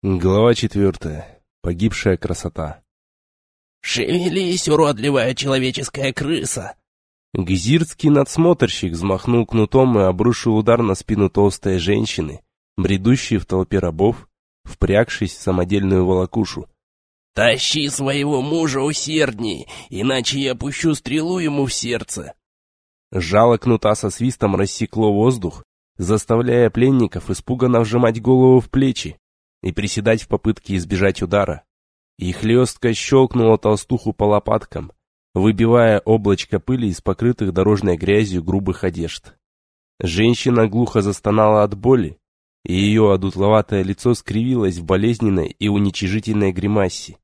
Глава четвертая. Погибшая красота. «Шевелись, уродливая человеческая крыса!» Гзирский надсмотрщик взмахнул кнутом и обрушил удар на спину толстой женщины, бредущей в толпе рабов, впрягшись в самодельную волокушу. «Тащи своего мужа усердней, иначе я пущу стрелу ему в сердце!» Жало кнута со свистом рассекло воздух, заставляя пленников испуганно вжимать голову в плечи и приседать в попытке избежать удара. И хлестко щелкнула толстуху по лопаткам, выбивая облачко пыли из покрытых дорожной грязью грубых одежд. Женщина глухо застонала от боли, и ее одутловатое лицо скривилось в болезненной и уничижительной гримасе.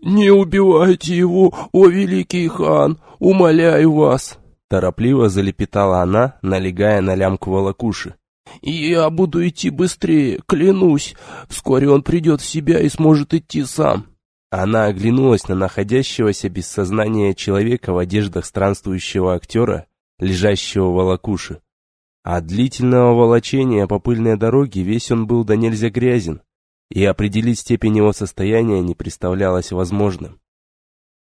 «Не убивайте его, о великий хан, умоляю вас!» Торопливо залепетала она, налегая на лямку волокуши. «Я буду идти быстрее, клянусь. Вскоре он придет в себя и сможет идти сам». Она оглянулась на находящегося без сознания человека в одеждах странствующего актера, лежащего в волокуше. От длительного волочения по пыльной дороге весь он был до нельзя грязен, и определить степень его состояния не представлялось возможным.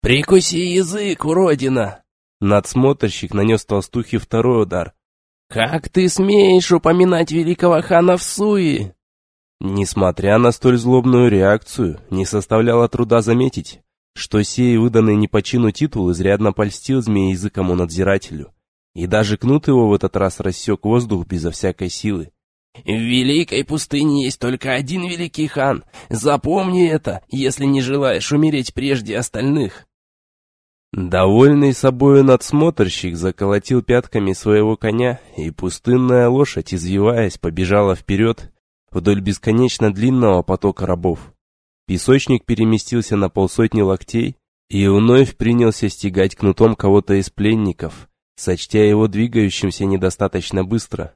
«Прикуси язык, уродина!» Надсмотрщик нанес толстухе второй удар. «Как ты смеешь упоминать великого хана в суе?» Несмотря на столь злобную реакцию, не составляло труда заметить, что сей выданный не по чину титул изрядно польстил змеязыкому надзирателю, и даже кнут его в этот раз рассек воздух безо всякой силы. «В великой пустыне есть только один великий хан. Запомни это, если не желаешь умереть прежде остальных». Довольный собою надсмотрщик заколотил пятками своего коня, и пустынная лошадь, извиваясь, побежала вперед вдоль бесконечно длинного потока рабов. Песочник переместился на полсотни локтей и вновь принялся стегать кнутом кого-то из пленников, сочтя его двигающимся недостаточно быстро.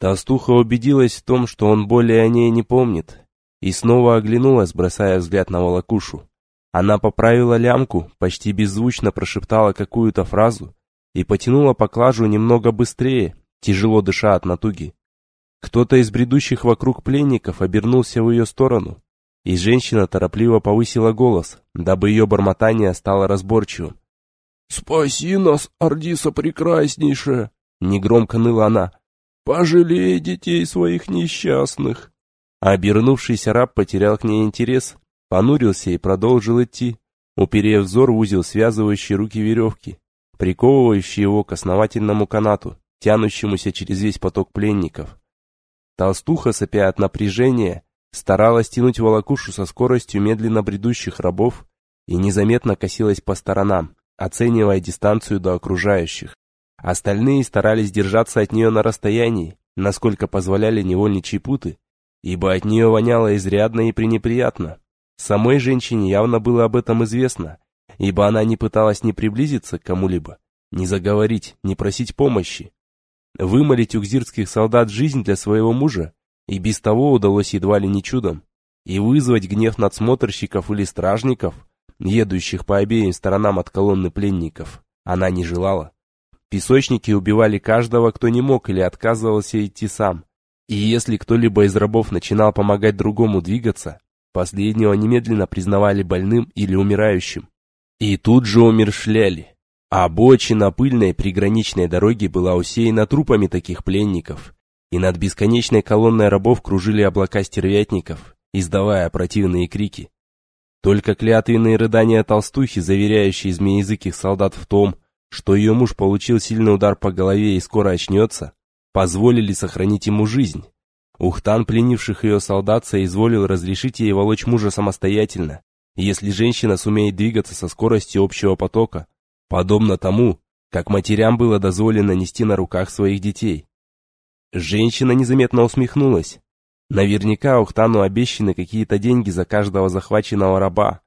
Толстуха убедилась в том, что он более о ней не помнит, и снова оглянулась, бросая взгляд на волокушу. Она поправила лямку, почти беззвучно прошептала какую-то фразу и потянула поклажу немного быстрее, тяжело дыша от натуги. Кто-то из бредущих вокруг пленников обернулся в ее сторону, и женщина торопливо повысила голос, дабы ее бормотание стало разборчивым. «Спаси нас, Ардиса прекраснейшая!» — негромко ныла она. «Пожалей детей своих несчастных!» Обернувшийся раб потерял к ней интерес понурился и продолжил идти, уперев взор в узел связывающей руки веревки, приковывающий его к основательному канату, тянущемуся через весь поток пленников. Толстуха, сопя от напряжения, старалась тянуть волокушу со скоростью медленно бредущих рабов и незаметно косилась по сторонам, оценивая дистанцию до окружающих. Остальные старались держаться от нее на расстоянии, насколько позволяли невольничьи путы, ибо от нее воняло изрядно и пренеприятно. Самой женщине явно было об этом известно, ибо она не пыталась ни приблизиться к кому-либо, ни заговорить, ни просить помощи. Вымолить у гзирских солдат жизнь для своего мужа и без того удалось едва ли не чудом, и вызвать гнев надсмотрщиков или стражников, едущих по обеим сторонам от колонны пленников, она не желала. Песочники убивали каждого, кто не мог или отказывался идти сам. И если кто-либо из рабов начинал помогать другому двигаться, Последнего немедленно признавали больным или умирающим. И тут же умершляли. А обочина пыльной приграничной дороги была усеяна трупами таких пленников, и над бесконечной колонной рабов кружили облака стервятников, издавая противные крики. Только клятвенные рыдания толстухи, заверяющие змеязыких солдат в том, что ее муж получил сильный удар по голове и скоро очнется, позволили сохранить ему жизнь. Ухтан, пленивших ее солдат, соизволил разрешить ей волочь мужа самостоятельно, если женщина сумеет двигаться со скоростью общего потока, подобно тому, как матерям было дозволено нести на руках своих детей. Женщина незаметно усмехнулась. Наверняка Ухтану обещаны какие-то деньги за каждого захваченного раба.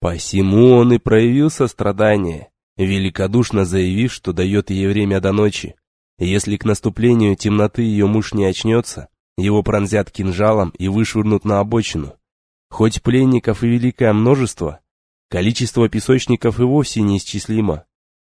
Посему он и проявил сострадание, великодушно заявив, что дает ей время до ночи. Если к наступлению темноты ее муж не очнется, его пронзят кинжалом и вышвырнут на обочину. Хоть пленников и великое множество, количество песочников и вовсе неисчислимо.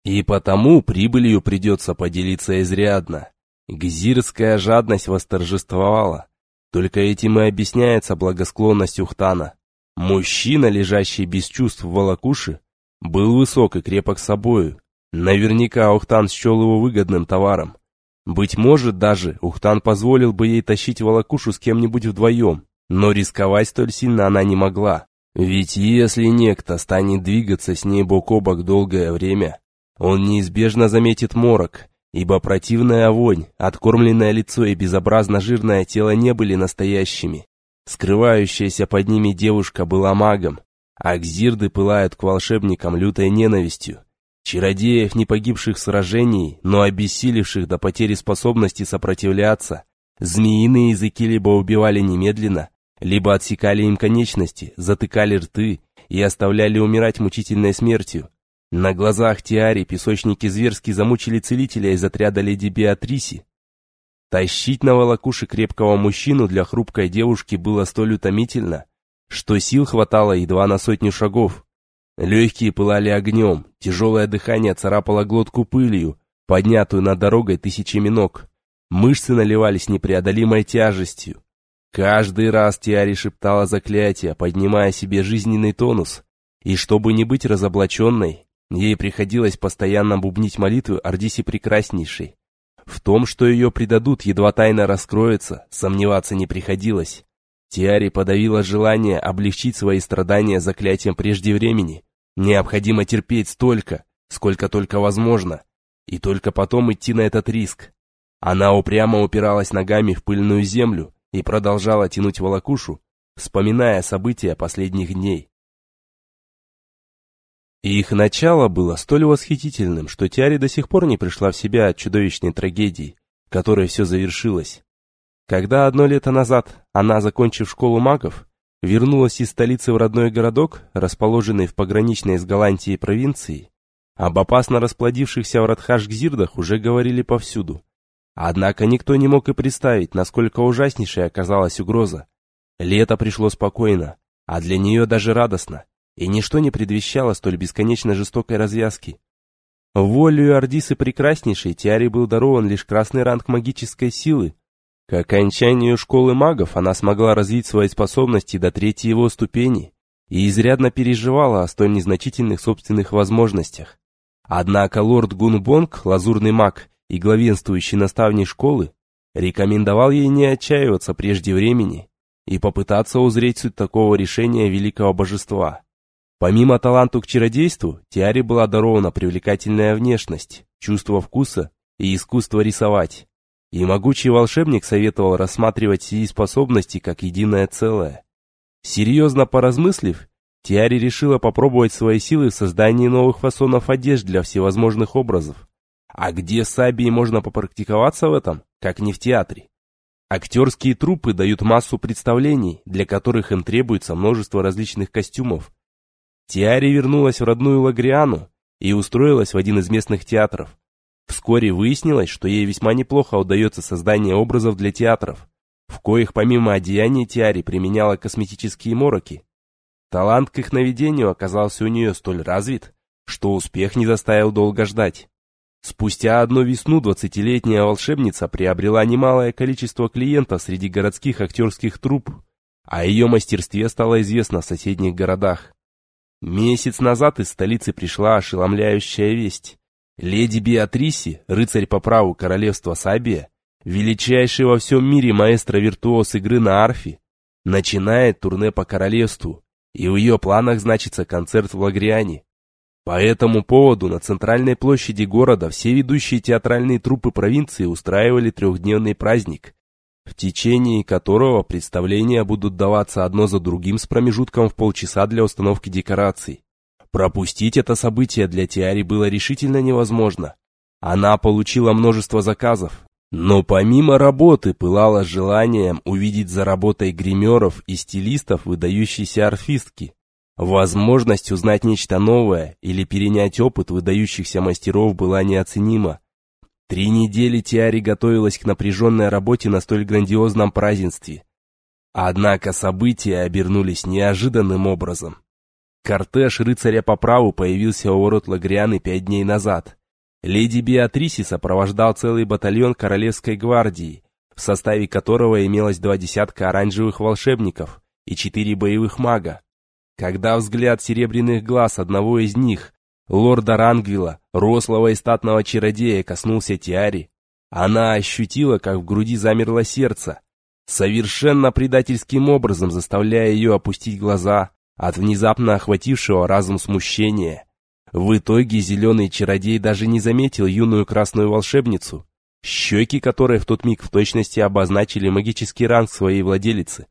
И потому прибылью придется поделиться изрядно. Гзирская жадность восторжествовала. Только этим и объясняется благосклонность Ухтана. Мужчина, лежащий без чувств в волокуше, был высок и крепок собою. Наверняка Ухтан счел его выгодным товаром. Быть может, даже Ухтан позволил бы ей тащить волокушу с кем-нибудь вдвоем, но рисковать столь сильно она не могла. Ведь если некто станет двигаться с ней бок о бок долгое время, он неизбежно заметит морок, ибо противная вонь, откормленное лицо и безобразно жирное тело не были настоящими. Скрывающаяся под ними девушка была магом, а гзирды пылают к волшебникам лютой ненавистью. Чародеев, не погибших в сражении, но обессилевших до потери способности сопротивляться, змеиные языки либо убивали немедленно, либо отсекали им конечности, затыкали рты и оставляли умирать мучительной смертью. На глазах Тиари песочники зверски замучили целителя из отряда леди Беатриси. Тащить на волокуши крепкого мужчину для хрупкой девушки было столь утомительно, что сил хватало едва на сотню шагов. Легкие пылали огнем, тяжелое дыхание царапало глотку пылью, поднятую над дорогой тысячами ног. Мышцы наливались непреодолимой тяжестью. Каждый раз Тиари шептала заклятие, поднимая себе жизненный тонус, и чтобы не быть разоблаченной, ей приходилось постоянно бубнить молитвы Ардиси Прекраснейшей. В том, что ее предадут, едва тайна раскроется, сомневаться не приходилось. Тиари подавила желание облегчить свои страдания заклятием прежде времени. Необходимо терпеть столько, сколько только возможно, и только потом идти на этот риск. Она упрямо упиралась ногами в пыльную землю и продолжала тянуть волокушу, вспоминая события последних дней. их начало было столь восхитительным, что Тиари до сих пор не пришла в себя от чудовищной трагедии, которой все завершилось. Когда одно лето назад она, закончив школу магов, вернулась из столицы в родной городок, расположенный в пограничной с Голландией провинции, об опасно расплодившихся в Радхаш-Гзирдах уже говорили повсюду. Однако никто не мог и представить, насколько ужаснейшей оказалась угроза. Лето пришло спокойно, а для нее даже радостно, и ничто не предвещало столь бесконечно жестокой развязки. Волею Ардисы Прекраснейшей Тиаре был дарован лишь красный ранг магической силы, к окончанию школы магов она смогла развить свои способности до третьей его ступени и изрядно переживала о столь незначительных собственных возможностях. Однако лорд Гунбонг, лазурный маг и главенствующий наставник школы, рекомендовал ей не отчаиваться прежде времени и попытаться узреть суть такого решения великого божества. Помимо таланту к чародейству, Тиаре была дарована привлекательная внешность, чувство вкуса и искусство рисовать. И могучий волшебник советовал рассматривать сии способности как единое целое. Серьезно поразмыслив, Тиари решила попробовать свои силы в создании новых фасонов одежд для всевозможных образов. А где с Абией можно попрактиковаться в этом, как не в театре? Актерские труппы дают массу представлений, для которых им требуется множество различных костюмов. Тиари вернулась в родную Лагриану и устроилась в один из местных театров. Вскоре выяснилось, что ей весьма неплохо удается создание образов для театров, в коих помимо одеяния Тиари применяла косметические мороки. Талант к их наведению оказался у нее столь развит, что успех не заставил долго ждать. Спустя одну весну двадцатилетняя волшебница приобрела немалое количество клиентов среди городских актерских труп, а ее мастерстве стало известно в соседних городах. Месяц назад из столицы пришла ошеломляющая весть. Леди Беатриси, рыцарь по праву королевства Сабия, величайший во всем мире маэстро-виртуоз игры на арфе, начинает турне по королевству, и в ее планах значится концерт в Лагриане. По этому поводу на центральной площади города все ведущие театральные труппы провинции устраивали трехдневный праздник, в течение которого представления будут даваться одно за другим с промежутком в полчаса для установки декораций. Пропустить это событие для Тиари было решительно невозможно. Она получила множество заказов, но помимо работы пылала желанием увидеть за работой гримеров и стилистов выдающейся арфистки. Возможность узнать нечто новое или перенять опыт выдающихся мастеров была неоценима. Три недели Тиари готовилась к напряженной работе на столь грандиозном празднестве. Однако события обернулись неожиданным образом. Кортеж рыцаря по праву появился у ворот Лагрианы пять дней назад. Леди Беатриси сопровождал целый батальон Королевской гвардии, в составе которого имелось два десятка оранжевых волшебников и четыре боевых мага. Когда взгляд серебряных глаз одного из них, лорда Рангвилла, рослого и статного чародея, коснулся Тиари, она ощутила, как в груди замерло сердце, совершенно предательским образом заставляя ее опустить глаза от внезапно охватившего разум смущения. В итоге зеленый чародей даже не заметил юную красную волшебницу, щеки которой в тот миг в точности обозначили магический ранг своей владелицы.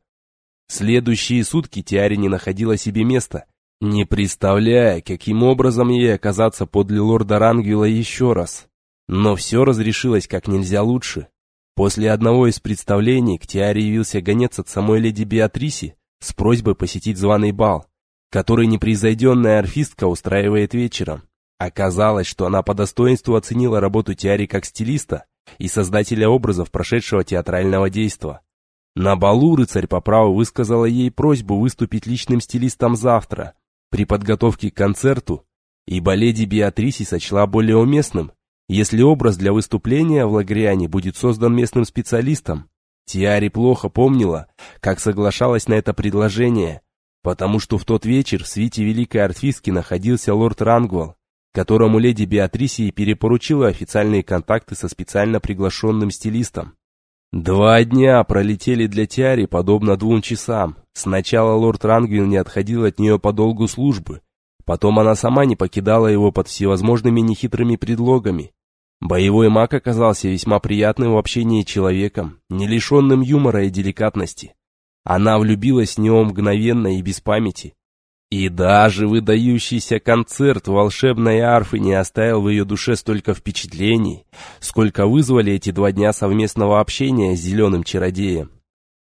Следующие сутки Тиаре не находила себе места, не представляя, каким образом ей оказаться подле лорда Рангвилла еще раз. Но все разрешилось как нельзя лучше. После одного из представлений к Тиаре явился гонец от самой леди Беатриси с просьбой посетить званый бал, который непревзойденная орфистка устраивает вечером. Оказалось, что она по достоинству оценила работу Тиари как стилиста и создателя образов прошедшего театрального действа. На балу рыцарь по праву высказала ей просьбу выступить личным стилистом завтра, при подготовке к концерту, ибо леди Беатриси сочла более уместным если образ для выступления в Лагриане будет создан местным специалистом, Тиари плохо помнила, как соглашалась на это предложение, потому что в тот вечер в свите великой артистки находился лорд Рангвал, которому леди Беатрисии перепоручила официальные контакты со специально приглашенным стилистом. Два дня пролетели для Тиари подобно двум часам. Сначала лорд Рангвилл не отходил от нее по долгу службы, Потом она сама не покидала его под всевозможными нехитрыми предлогами. Боевой маг оказался весьма приятным в общении человеком, не лишенным юмора и деликатности. Она влюбилась в него мгновенно и без памяти. И даже выдающийся концерт волшебной арфы не оставил в ее душе столько впечатлений, сколько вызвали эти два дня совместного общения с зеленым чародеем.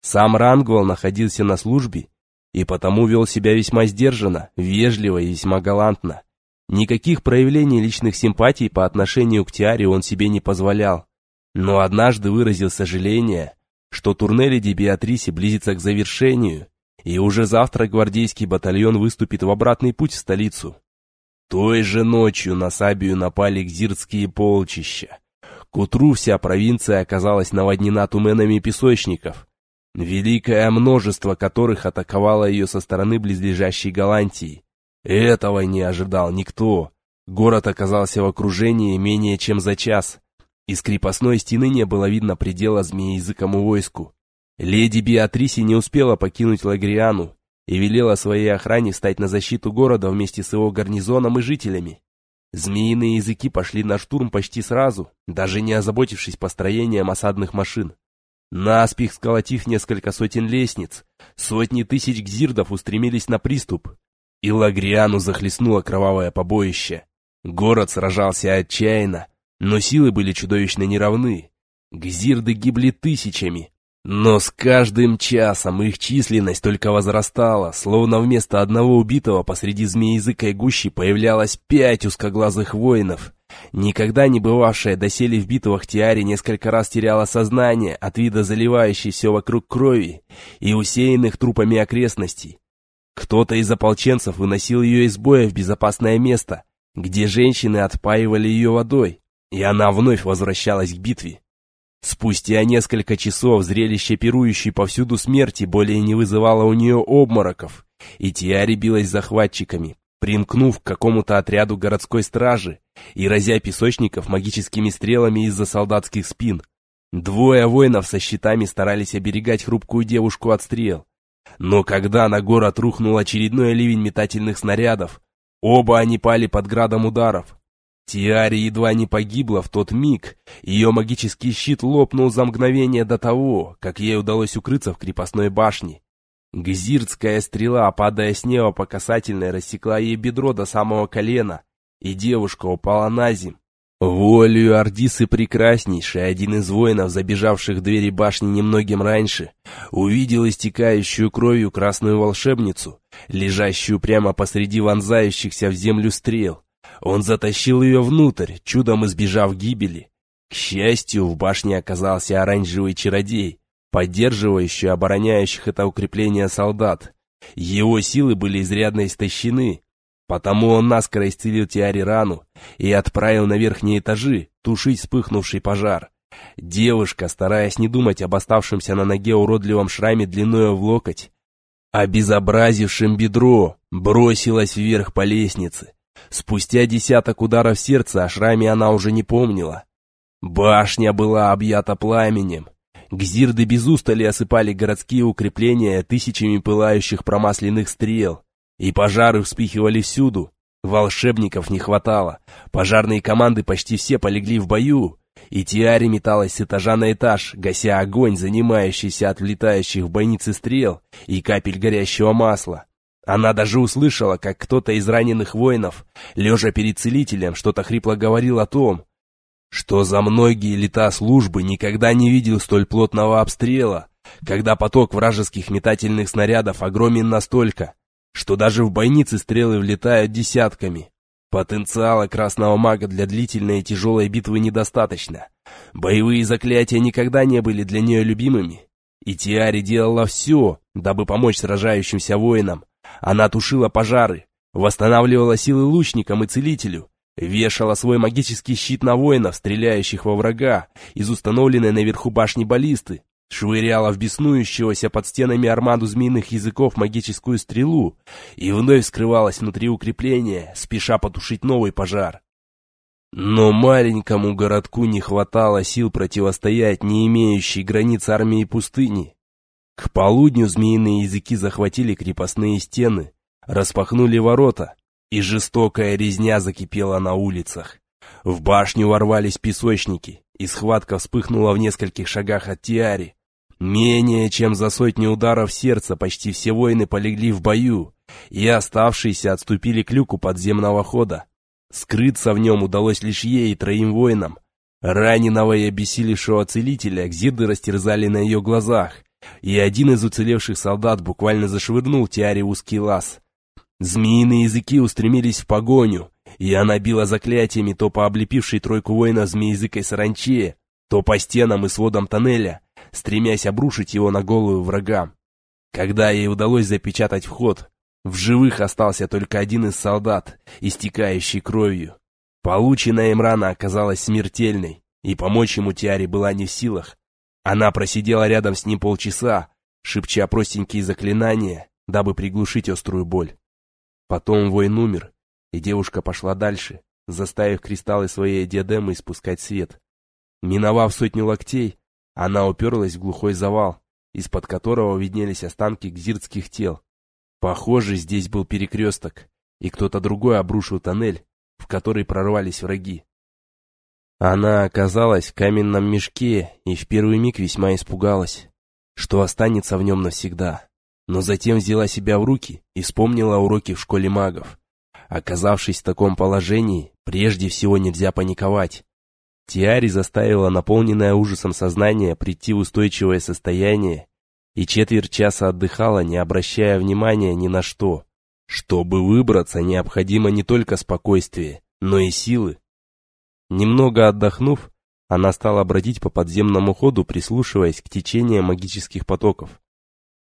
Сам Рангвал находился на службе и потому вел себя весьма сдержанно, вежливо и весьма галантно. Никаких проявлений личных симпатий по отношению к Тиаре он себе не позволял. Но однажды выразил сожаление, что турне Леди Беатрисе близится к завершению, и уже завтра гвардейский батальон выступит в обратный путь в столицу. Той же ночью на Сабию напали гзиртские полчища. К утру вся провинция оказалась наводнена туменами песочников, великое множество которых атаковало ее со стороны близлежащей Голландии. Этого не ожидал никто. Город оказался в окружении менее чем за час. Из крепостной стены не было видно предела змеязыкому войску. Леди Беатриси не успела покинуть Лагриану и велела своей охране стать на защиту города вместе с его гарнизоном и жителями. Змеиные языки пошли на штурм почти сразу, даже не озаботившись построением осадных машин. Наспех сколотив несколько сотен лестниц, сотни тысяч гзирдов устремились на приступ, и Лагриану захлестнуло кровавое побоище. Город сражался отчаянно, но силы были чудовищно неравны. Гзирды гибли тысячами, но с каждым часом их численность только возрастала, словно вместо одного убитого посреди змеязыкой гущи появлялось пять узкоглазых воинов, Никогда не бывавшая доселе в битвах Тиари несколько раз теряла сознание от вида заливающей все вокруг крови и усеянных трупами окрестностей. Кто-то из ополченцев выносил ее из боя в безопасное место, где женщины отпаивали ее водой, и она вновь возвращалась к битве. Спустя несколько часов зрелище пирующей повсюду смерти более не вызывало у нее обмороков, и Тиари билась захватчиками, примкнув к какому-то отряду городской стражи и разя песочников магическими стрелами из-за солдатских спин. Двое воинов со щитами старались оберегать хрупкую девушку от стрел. Но когда на город рухнул очередной ливень метательных снарядов, оба они пали под градом ударов. Тиари едва не погибла в тот миг, ее магический щит лопнул за мгновение до того, как ей удалось укрыться в крепостной башне. Гзиртская стрела, падая с неба по касательной, рассекла ей бедро до самого колена, и девушка упала на земь. Волею Ардисы прекраснейший, один из воинов, забежавших в двери башни немногим раньше, увидел истекающую кровью красную волшебницу, лежащую прямо посреди вонзающихся в землю стрел. Он затащил ее внутрь, чудом избежав гибели. К счастью, в башне оказался оранжевый чародей, поддерживающий обороняющих это укрепление солдат. Его силы были изрядно истощены, потому он наскоро исцелил Тиаре рану и отправил на верхние этажи тушить вспыхнувший пожар. Девушка, стараясь не думать об оставшемся на ноге уродливом шраме длиною в локоть, обезобразившем бедро, бросилась вверх по лестнице. Спустя десяток ударов сердца о шраме она уже не помнила. Башня была объята пламенем. Гзирды без устали осыпали городские укрепления тысячами пылающих промасленных стрел, и пожары вспыхивали всюду. Волшебников не хватало, пожарные команды почти все полегли в бою, и Тиари металась с этажа на этаж, гася огонь, занимающийся от влетающих в бойницы стрел и капель горящего масла. Она даже услышала, как кто-то из раненых воинов, лежа перед целителем, что-то хрипло говорил о том, что за многие лета службы никогда не видел столь плотного обстрела, когда поток вражеских метательных снарядов огромен настолько, что даже в бойницы стрелы влетают десятками. Потенциала красного мага для длительной и тяжелой битвы недостаточно. Боевые заклятия никогда не были для нее любимыми. И Тиари делала все, дабы помочь сражающимся воинам. Она тушила пожары, восстанавливала силы лучникам и целителю, вешала свой магический щит на воинов, стреляющих во врага, из установленной наверху башни баллисты, швыряла в беснующегося под стенами армаду змеиных языков магическую стрелу и вновь скрывалась внутри укрепления, спеша потушить новый пожар. Но маленькому городку не хватало сил противостоять не имеющей границ армии пустыни. К полудню змеиные языки захватили крепостные стены, распахнули ворота, и жестокая резня закипела на улицах. В башню ворвались песочники, и схватка вспыхнула в нескольких шагах от Тиари. Менее чем за сотни ударов сердца почти все воины полегли в бою, и оставшиеся отступили к люку подземного хода. Скрыться в нем удалось лишь ей и троим воинам. Раненого и обессилевшего целителя гзирды растерзали на ее глазах, и один из уцелевших солдат буквально зашвырнул Тиаре узкий лаз. Змеиные языки устремились в погоню, и она била заклятиями то по облепившей тройку воина змеязыкой саранче, то по стенам и сводам тоннеля, стремясь обрушить его на голову врагам. Когда ей удалось запечатать вход, в живых остался только один из солдат, истекающий кровью. Полученная им рана оказалась смертельной, и помочь ему Тиаре была не в силах. Она просидела рядом с ним полчаса, шепча простенькие заклинания, дабы приглушить острую боль. Потом воин умер, и девушка пошла дальше, заставив кристаллы своей диадемы испускать свет. Миновав сотню локтей, она уперлась в глухой завал, из-под которого виднелись останки гзиртских тел. Похоже, здесь был перекресток, и кто-то другой обрушил тоннель, в который прорвались враги. Она оказалась в каменном мешке и в первый миг весьма испугалась, что останется в нем навсегда но затем взяла себя в руки и вспомнила уроки в школе магов. Оказавшись в таком положении, прежде всего нельзя паниковать. Тиари заставила наполненное ужасом сознание прийти в устойчивое состояние и четверть часа отдыхала, не обращая внимания ни на что. Чтобы выбраться, необходимо не только спокойствие, но и силы. Немного отдохнув, она стала бродить по подземному ходу, прислушиваясь к течению магических потоков.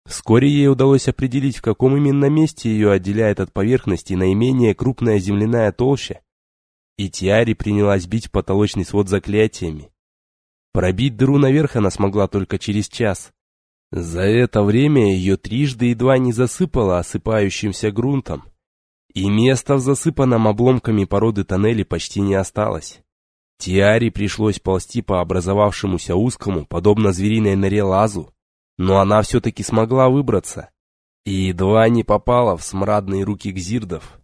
Вскоре ей удалось определить, в каком именно месте ее отделяет от поверхности наименее крупная земляная толща, и Тиари принялась бить потолочный свод заклятиями. Пробить дыру наверх она смогла только через час. За это время ее трижды едва не засыпало осыпающимся грунтом, и места в засыпанном обломками породы тоннеле почти не осталось. Тиари пришлось ползти по образовавшемуся узкому, подобно звериной норе лазу, но она все-таки смогла выбраться. И едва не попала в смрадные руки гзирдов.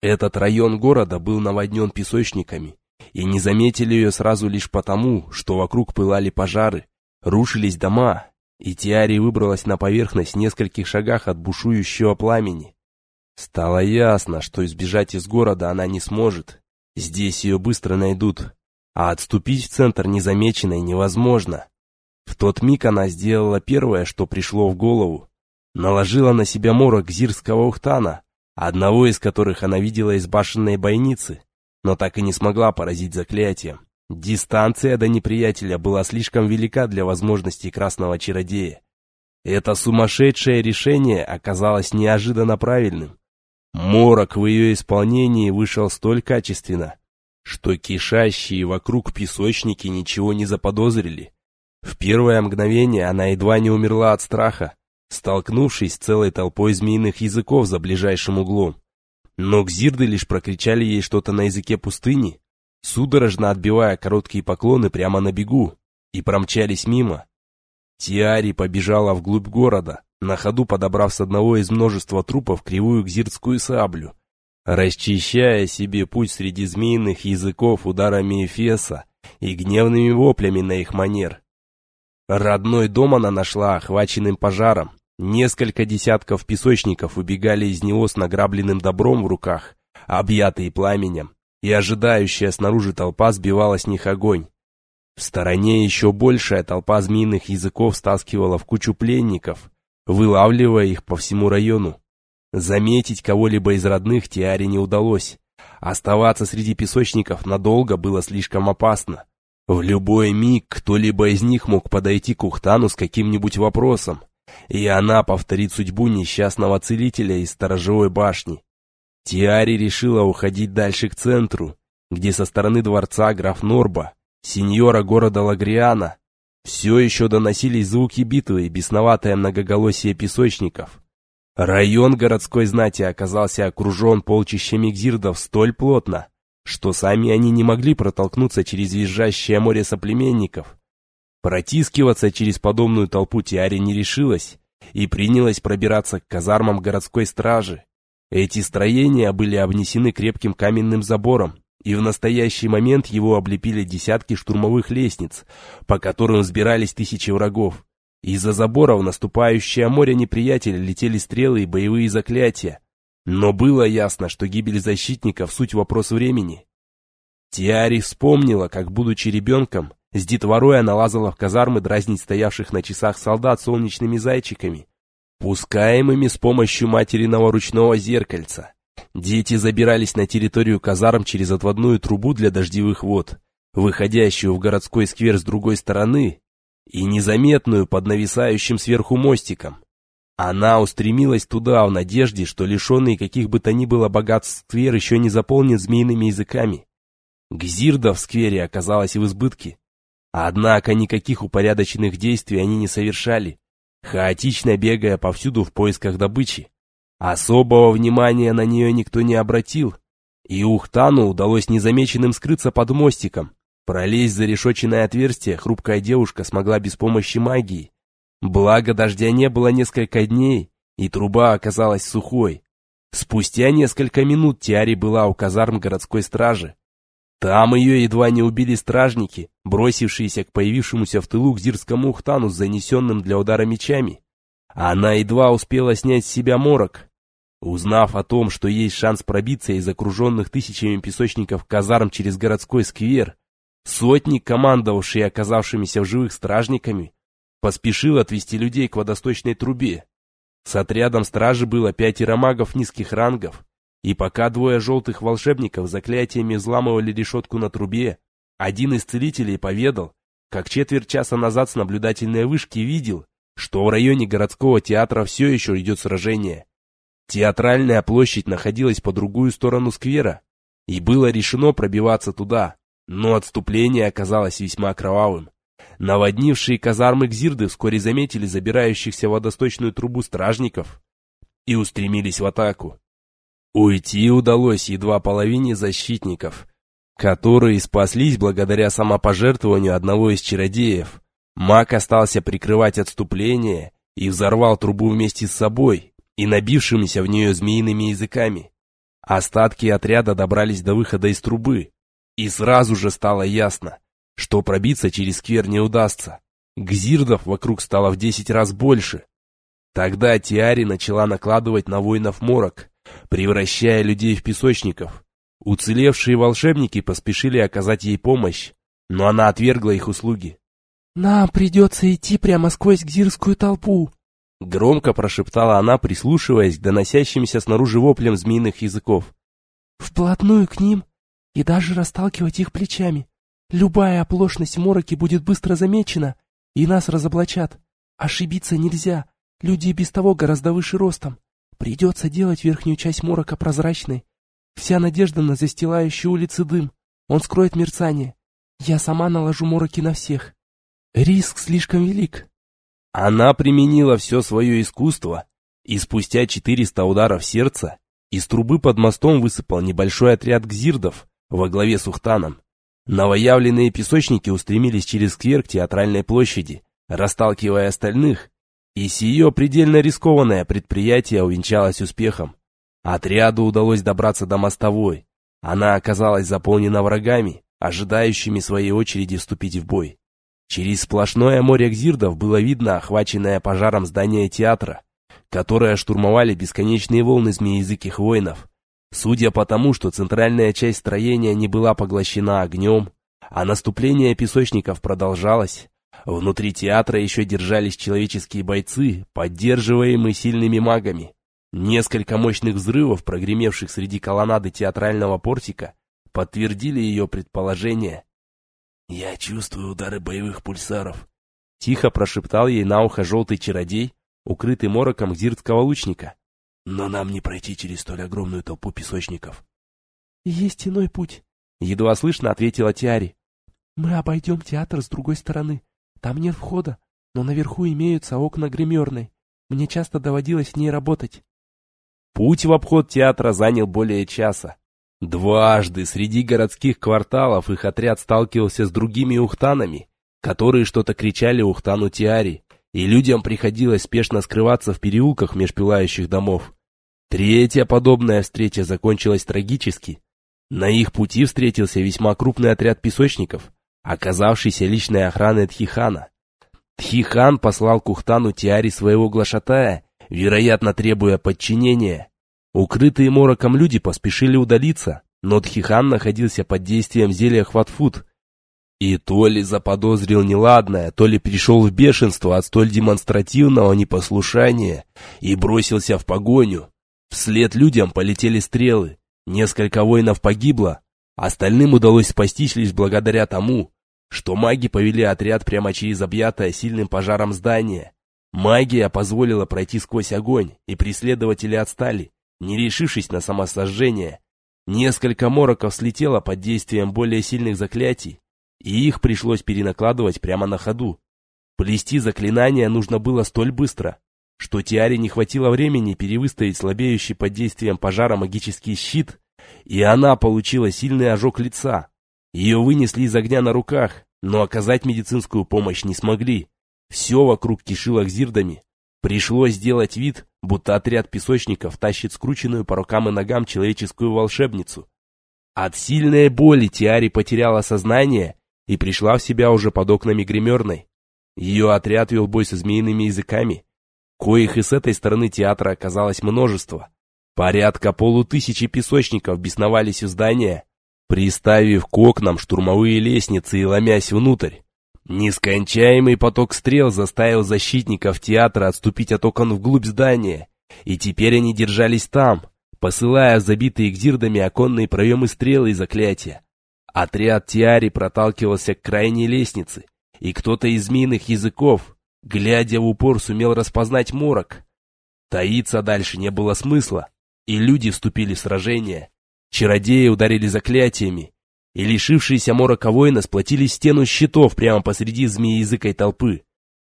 Этот район города был наводнен песочниками, и не заметили ее сразу лишь потому, что вокруг пылали пожары, рушились дома, и Тиари выбралась на поверхность в нескольких шагах от бушующего пламени. Стало ясно, что избежать из города она не сможет. Здесь ее быстро найдут, а отступить в центр незамеченной невозможно. В тот миг она сделала первое, что пришло в голову. Наложила на себя морок зирского ухтана, одного из которых она видела из башенной бойницы, но так и не смогла поразить заклятием. Дистанция до неприятеля была слишком велика для возможностей красного чародея. Это сумасшедшее решение оказалось неожиданно правильным. Морок в ее исполнении вышел столь качественно, что кишащие вокруг песочники ничего не заподозрили. В первое мгновение она едва не умерла от страха, столкнувшись с целой толпой змеиных языков за ближайшим углом. Но гзирды лишь прокричали ей что-то на языке пустыни, судорожно отбивая короткие поклоны прямо на бегу, и промчались мимо. Тиари побежала вглубь города, на ходу подобрав с одного из множества трупов кривую гзирдскую саблю, расчищая себе путь среди змеиных языков ударами Эфеса и гневными воплями на их манер. Родной дом она нашла охваченным пожаром. Несколько десятков песочников убегали из него с награбленным добром в руках, объятые пламенем, и ожидающая снаружи толпа сбивала с них огонь. В стороне еще большая толпа змеиных языков стаскивала в кучу пленников, вылавливая их по всему району. Заметить кого-либо из родных Тиаре не удалось. Оставаться среди песочников надолго было слишком опасно. В любой миг кто-либо из них мог подойти к Ухтану с каким-нибудь вопросом, и она повторит судьбу несчастного целителя из сторожевой башни. Тиари решила уходить дальше к центру, где со стороны дворца граф Норба, сеньора города Лагриана, все еще доносились звуки битвы и бесноватое многоголосие песочников. Район городской знати оказался окружен полчищами гзирдов столь плотно, что сами они не могли протолкнуться через визжащее море соплеменников. Протискиваться через подобную толпу Тиари не решилась и принялась пробираться к казармам городской стражи. Эти строения были обнесены крепким каменным забором, и в настоящий момент его облепили десятки штурмовых лестниц, по которым взбирались тысячи врагов. Из-за забора в наступающее море неприятеля летели стрелы и боевые заклятия, но было ясно, что гибель защитников – суть вопрос времени. Тиари вспомнила, как, будучи ребенком, с детворой она лазала в казармы дразнить стоявших на часах солдат солнечными зайчиками, пускаемыми с помощью материного ручного зеркальца. Дети забирались на территорию казарм через отводную трубу для дождевых вод, выходящую в городской сквер с другой стороны и незаметную под нависающим сверху мостиком. Она устремилась туда в надежде, что лишенный каких бы то ни было богатств сквер еще не заполнен змеиными языками. Гзирда в сквере оказалась в избытке. Однако никаких упорядоченных действий они не совершали, хаотично бегая повсюду в поисках добычи. Особого внимания на нее никто не обратил, и Ухтану удалось незамеченным скрыться под мостиком. Пролезть за решетчатое отверстие хрупкая девушка смогла без помощи магии, Благо дождя не было несколько дней, и труба оказалась сухой. Спустя несколько минут Тиари была у казарм городской стражи. Там ее едва не убили стражники, бросившиеся к появившемуся в тылу к Зирскому Ухтану с занесенным для удара мечами. Она едва успела снять с себя морок. Узнав о том, что есть шанс пробиться из окруженных тысячами песочников казарм через городской сквер, сотник, командовавший оказавшимися в живых стражниками, Поспешил отвести людей к водосточной трубе. С отрядом стражи было пятеро магов низких рангов, и пока двое желтых волшебников заклятиями взламывали решетку на трубе, один из целителей поведал, как четверть часа назад с наблюдательной вышки видел, что в районе городского театра все еще идет сражение. Театральная площадь находилась по другую сторону сквера, и было решено пробиваться туда, но отступление оказалось весьма кровавым. Наводнившие казармы Гзирды вскоре заметили забирающихся водосточную трубу стражников и устремились в атаку. Уйти удалось едва половине защитников, которые спаслись благодаря самопожертвованию одного из чародеев. Маг остался прикрывать отступление и взорвал трубу вместе с собой и набившимися в нее змеиными языками. Остатки отряда добрались до выхода из трубы, и сразу же стало ясно, что пробиться через сквер не удастся. Гзирдов вокруг стало в десять раз больше. Тогда Тиари начала накладывать на воинов морок, превращая людей в песочников. Уцелевшие волшебники поспешили оказать ей помощь, но она отвергла их услуги. «Нам придется идти прямо сквозь гзирскую толпу», — громко прошептала она, прислушиваясь к доносящимся снаружи воплям змеиных языков. «Вплотную к ним и даже расталкивать их плечами. Любая оплошность в мороке будет быстро замечена, и нас разоблачат. Ошибиться нельзя, люди без того гораздо выше ростом. Придется делать верхнюю часть морока прозрачной. Вся надежда на застилающий улицы дым. Он скроет мерцание. Я сама наложу мороки на всех. Риск слишком велик. Она применила все свое искусство, и спустя 400 ударов сердца из трубы под мостом высыпал небольшой отряд гзирдов во главе с Ухтаном. Новоявленные песочники устремились через сквер к театральной площади, расталкивая остальных, и сие предельно рискованное предприятие увенчалось успехом. Отряду удалось добраться до мостовой. Она оказалась заполнена врагами, ожидающими своей очереди вступить в бой. Через сплошное море гзирдов было видно охваченное пожаром здание театра, которое штурмовали бесконечные волны змеязыких воинов. Судя по тому, что центральная часть строения не была поглощена огнем, а наступление песочников продолжалось, внутри театра еще держались человеческие бойцы, поддерживаемые сильными магами. Несколько мощных взрывов, прогремевших среди колоннады театрального портика, подтвердили ее предположение. «Я чувствую удары боевых пульсаров», — тихо прошептал ей на ухо желтый чародей, укрытый мороком зиртского лучника. Но нам не пройти через столь огромную толпу песочников. Есть иной путь, едва слышно ответила Тиари. Мы обойдем театр с другой стороны. Там нет входа, но наверху имеются окна гримерной. Мне часто доводилось в ней работать. Путь в обход театра занял более часа. Дважды среди городских кварталов их отряд сталкивался с другими ухтанами, которые что-то кричали ухтану Тиари, и людям приходилось спешно скрываться в переулках меж пылающих домов. Третья подобная встреча закончилась трагически. На их пути встретился весьма крупный отряд песочников, оказавшийся личной охраной Тхихана. Тхихан послал Кухтану Тиари своего глашатая, вероятно, требуя подчинения. Укрытые мороком люди поспешили удалиться, но Тхихан находился под действием зелья Хватфут, и то ли заподозрил неладное, то ли пришел в бешенство от столь демонстративного непослушания и бросился в погоню. Вслед людям полетели стрелы, несколько воинов погибло, остальным удалось спастись лишь благодаря тому, что маги повели отряд прямо через объятое сильным пожаром здание. Магия позволила пройти сквозь огонь, и преследователи отстали, не решившись на самосожжение. Несколько мороков слетело под действием более сильных заклятий, и их пришлось перенакладывать прямо на ходу. Плести заклинания нужно было столь быстро, что Тиаре не хватило времени перевыставить слабеющий под действием пожара магический щит, и она получила сильный ожог лица. Ее вынесли из огня на руках, но оказать медицинскую помощь не смогли. Все вокруг кишило зирдами. Пришлось сделать вид, будто отряд песочников тащит скрученную по рукам и ногам человеческую волшебницу. От сильной боли Тиари потеряла сознание и пришла в себя уже под окнами гримерной. Ее отряд вел бой со змеиными языками, коих и с этой стороны театра оказалось множество. Порядка полутысячи песочников бесновались у здания, приставив к окнам штурмовые лестницы и ломясь внутрь. Нескончаемый поток стрел заставил защитников театра отступить от окон вглубь здания, и теперь они держались там, посылая забитые гзирдами оконные проемы стрелы и заклятия. Отряд Тиари проталкивался к крайней лестнице, и кто-то из змеиных языков, глядя в упор, сумел распознать морок. Таиться дальше не было смысла, и люди вступили в сражение. Чародеи ударили заклятиями, и лишившиеся морока воина сплотили стену щитов прямо посреди змеязыкой толпы.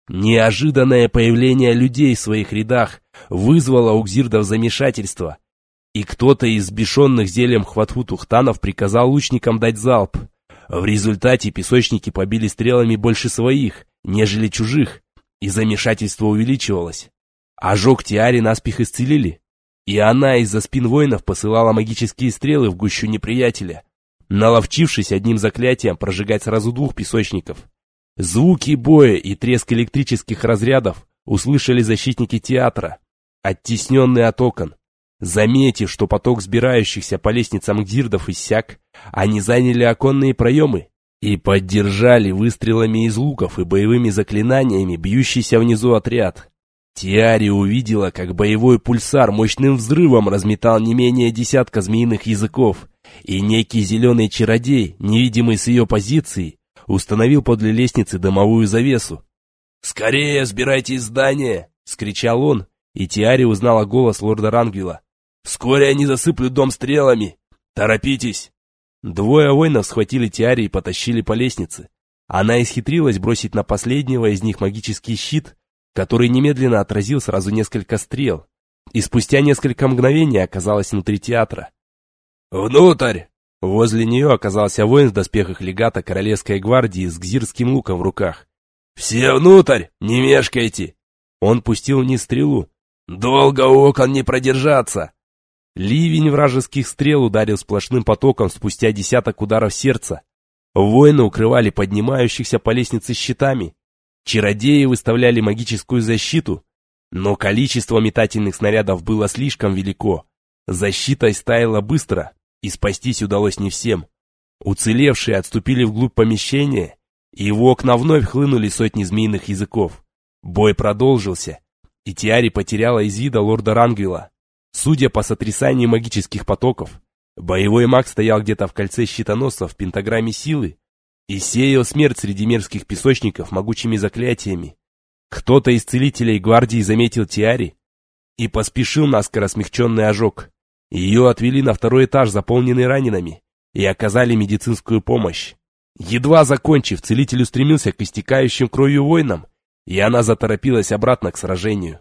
Неожиданное появление людей в своих рядах вызвало у гзирдов замешательство, и кто-то из сбешенных зельем хватхутухтанов приказал лучникам дать залп. В результате песочники побили стрелами больше своих, нежели чужих, и замешательство увеличивалось. Ожог Тиари наспех исцелили, и она из-за спин воинов посылала магические стрелы в гущу неприятеля, наловчившись одним заклятием прожигать сразу двух песочников. Звуки боя и треск электрических разрядов услышали защитники театра, оттесненные от окон. Заметив, что поток сбирающихся по лестницам гзирдов иссяк, они заняли оконные проемы и поддержали выстрелами из луков и боевыми заклинаниями бьющийся внизу отряд. Тиари увидела, как боевой пульсар мощным взрывом разметал не менее десятка змеиных языков, и некий зеленый чародей, невидимый с ее позиции, установил подле лестницы дымовую завесу. «Скорее сбирайте из здания!» — скричал он, и Тиари узнала голос лорда Рангвилла. Вскоре они засыплют дом стрелами. Торопитесь!» Двое воинов схватили Тиари и потащили по лестнице. Она исхитрилась бросить на последнего из них магический щит, который немедленно отразил сразу несколько стрел, и спустя несколько мгновений оказалась внутри театра. «Внутрь!» Возле нее оказался воин в доспехах легата Королевской гвардии с гзирским луком в руках. «Все внутрь! Не мешкайте!» Он пустил вниз стрелу. «Долго у окон не продержаться!» Ливень вражеских стрел ударил сплошным потоком спустя десяток ударов сердца. Воины укрывали поднимающихся по лестнице щитами. Чародеи выставляли магическую защиту, но количество метательных снарядов было слишком велико. Защита истаяла быстро, и спастись удалось не всем. Уцелевшие отступили вглубь помещения, и в окна вновь хлынули сотни змеиных языков. Бой продолжился, и Тиари потеряла из вида лорда Рангвилла. Судя по сотрясанию магических потоков, боевой маг стоял где-то в кольце щитоносцев в пентаграмме силы и сеял смерть среди мерзких песочников могучими заклятиями. Кто-то из целителей гвардии заметил Тиари и поспешил наскоро смягченный ожог. Ее отвели на второй этаж, заполненный ранеными, и оказали медицинскую помощь. Едва закончив, целитель устремился к истекающим кровью воинам, и она заторопилась обратно к сражению.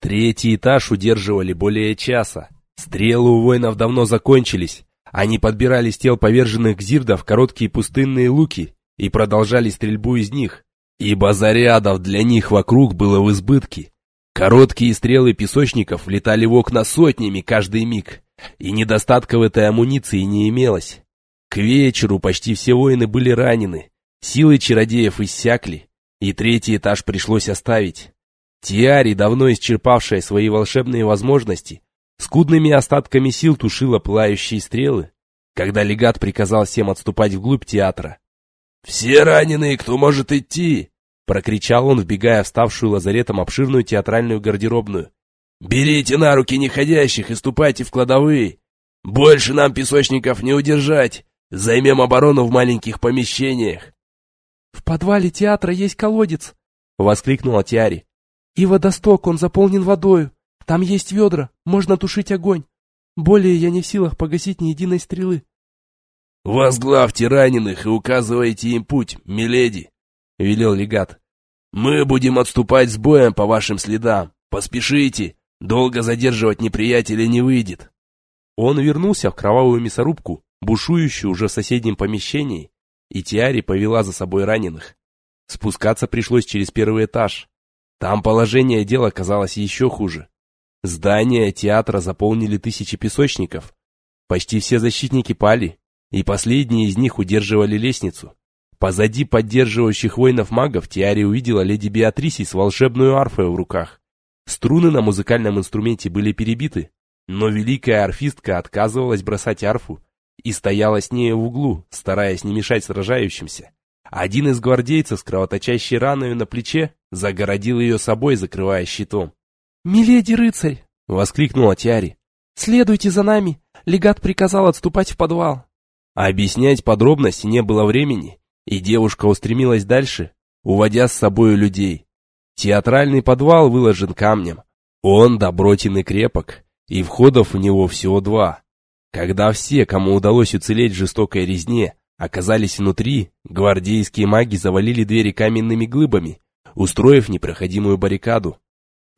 Третий этаж удерживали более часа. Стрелы у воинов давно закончились. Они подбирали с тел поверженных гзирдов короткие пустынные луки и продолжали стрельбу из них, ибо зарядов для них вокруг было в избытке. Короткие стрелы песочников влетали в окна сотнями каждый миг, и недостатка в этой амуниции не имелось. К вечеру почти все воины были ранены, силы чародеев иссякли, и третий этаж пришлось оставить. Тиари, давно исчерпавшая свои волшебные возможности, скудными остатками сил тушила пылающие стрелы, когда легат приказал всем отступать вглубь театра. «Все раненые, кто может идти!» Прокричал он, вбегая в ставшую лазаретом обширную театральную гардеробную. «Берите на руки неходящих и ступайте в кладовые! Больше нам песочников не удержать! Займем оборону в маленьких помещениях!» «В подвале театра есть колодец!» — воскликнула Тиари. «И водосток, он заполнен водою. Там есть ведра, можно тушить огонь. Более я не в силах погасить ни единой стрелы». «Возглавьте раненых и указывайте им путь, миледи!» — велел легат. «Мы будем отступать с боем по вашим следам. Поспешите, долго задерживать неприятеля не выйдет». Он вернулся в кровавую мясорубку, бушующую уже в соседнем помещении, и Тиари повела за собой раненых. Спускаться пришлось через первый этаж. Там положение дела казалось еще хуже. Здание театра заполнили тысячи песочников. Почти все защитники пали, и последние из них удерживали лестницу. Позади поддерживающих воинов-магов Тиари увидела леди Беатриси с волшебной арфой в руках. Струны на музыкальном инструменте были перебиты, но великая арфистка отказывалась бросать арфу и стояла с ней в углу, стараясь не мешать сражающимся. Один из гвардейцев с кровоточащей раной на плече загородил ее собой, закрывая щитом. «Миледи рыцарь!» — воскликнула Тиари. «Следуйте за нами! Легат приказал отступать в подвал!» Объяснять подробности не было времени, и девушка устремилась дальше, уводя с собой людей. Театральный подвал выложен камнем. Он добротен и крепок, и входов в него всего два. Когда все, кому удалось уцелеть в жестокой резне, оказались внутри, гвардейские маги завалили двери каменными глыбами, устроив непроходимую баррикаду.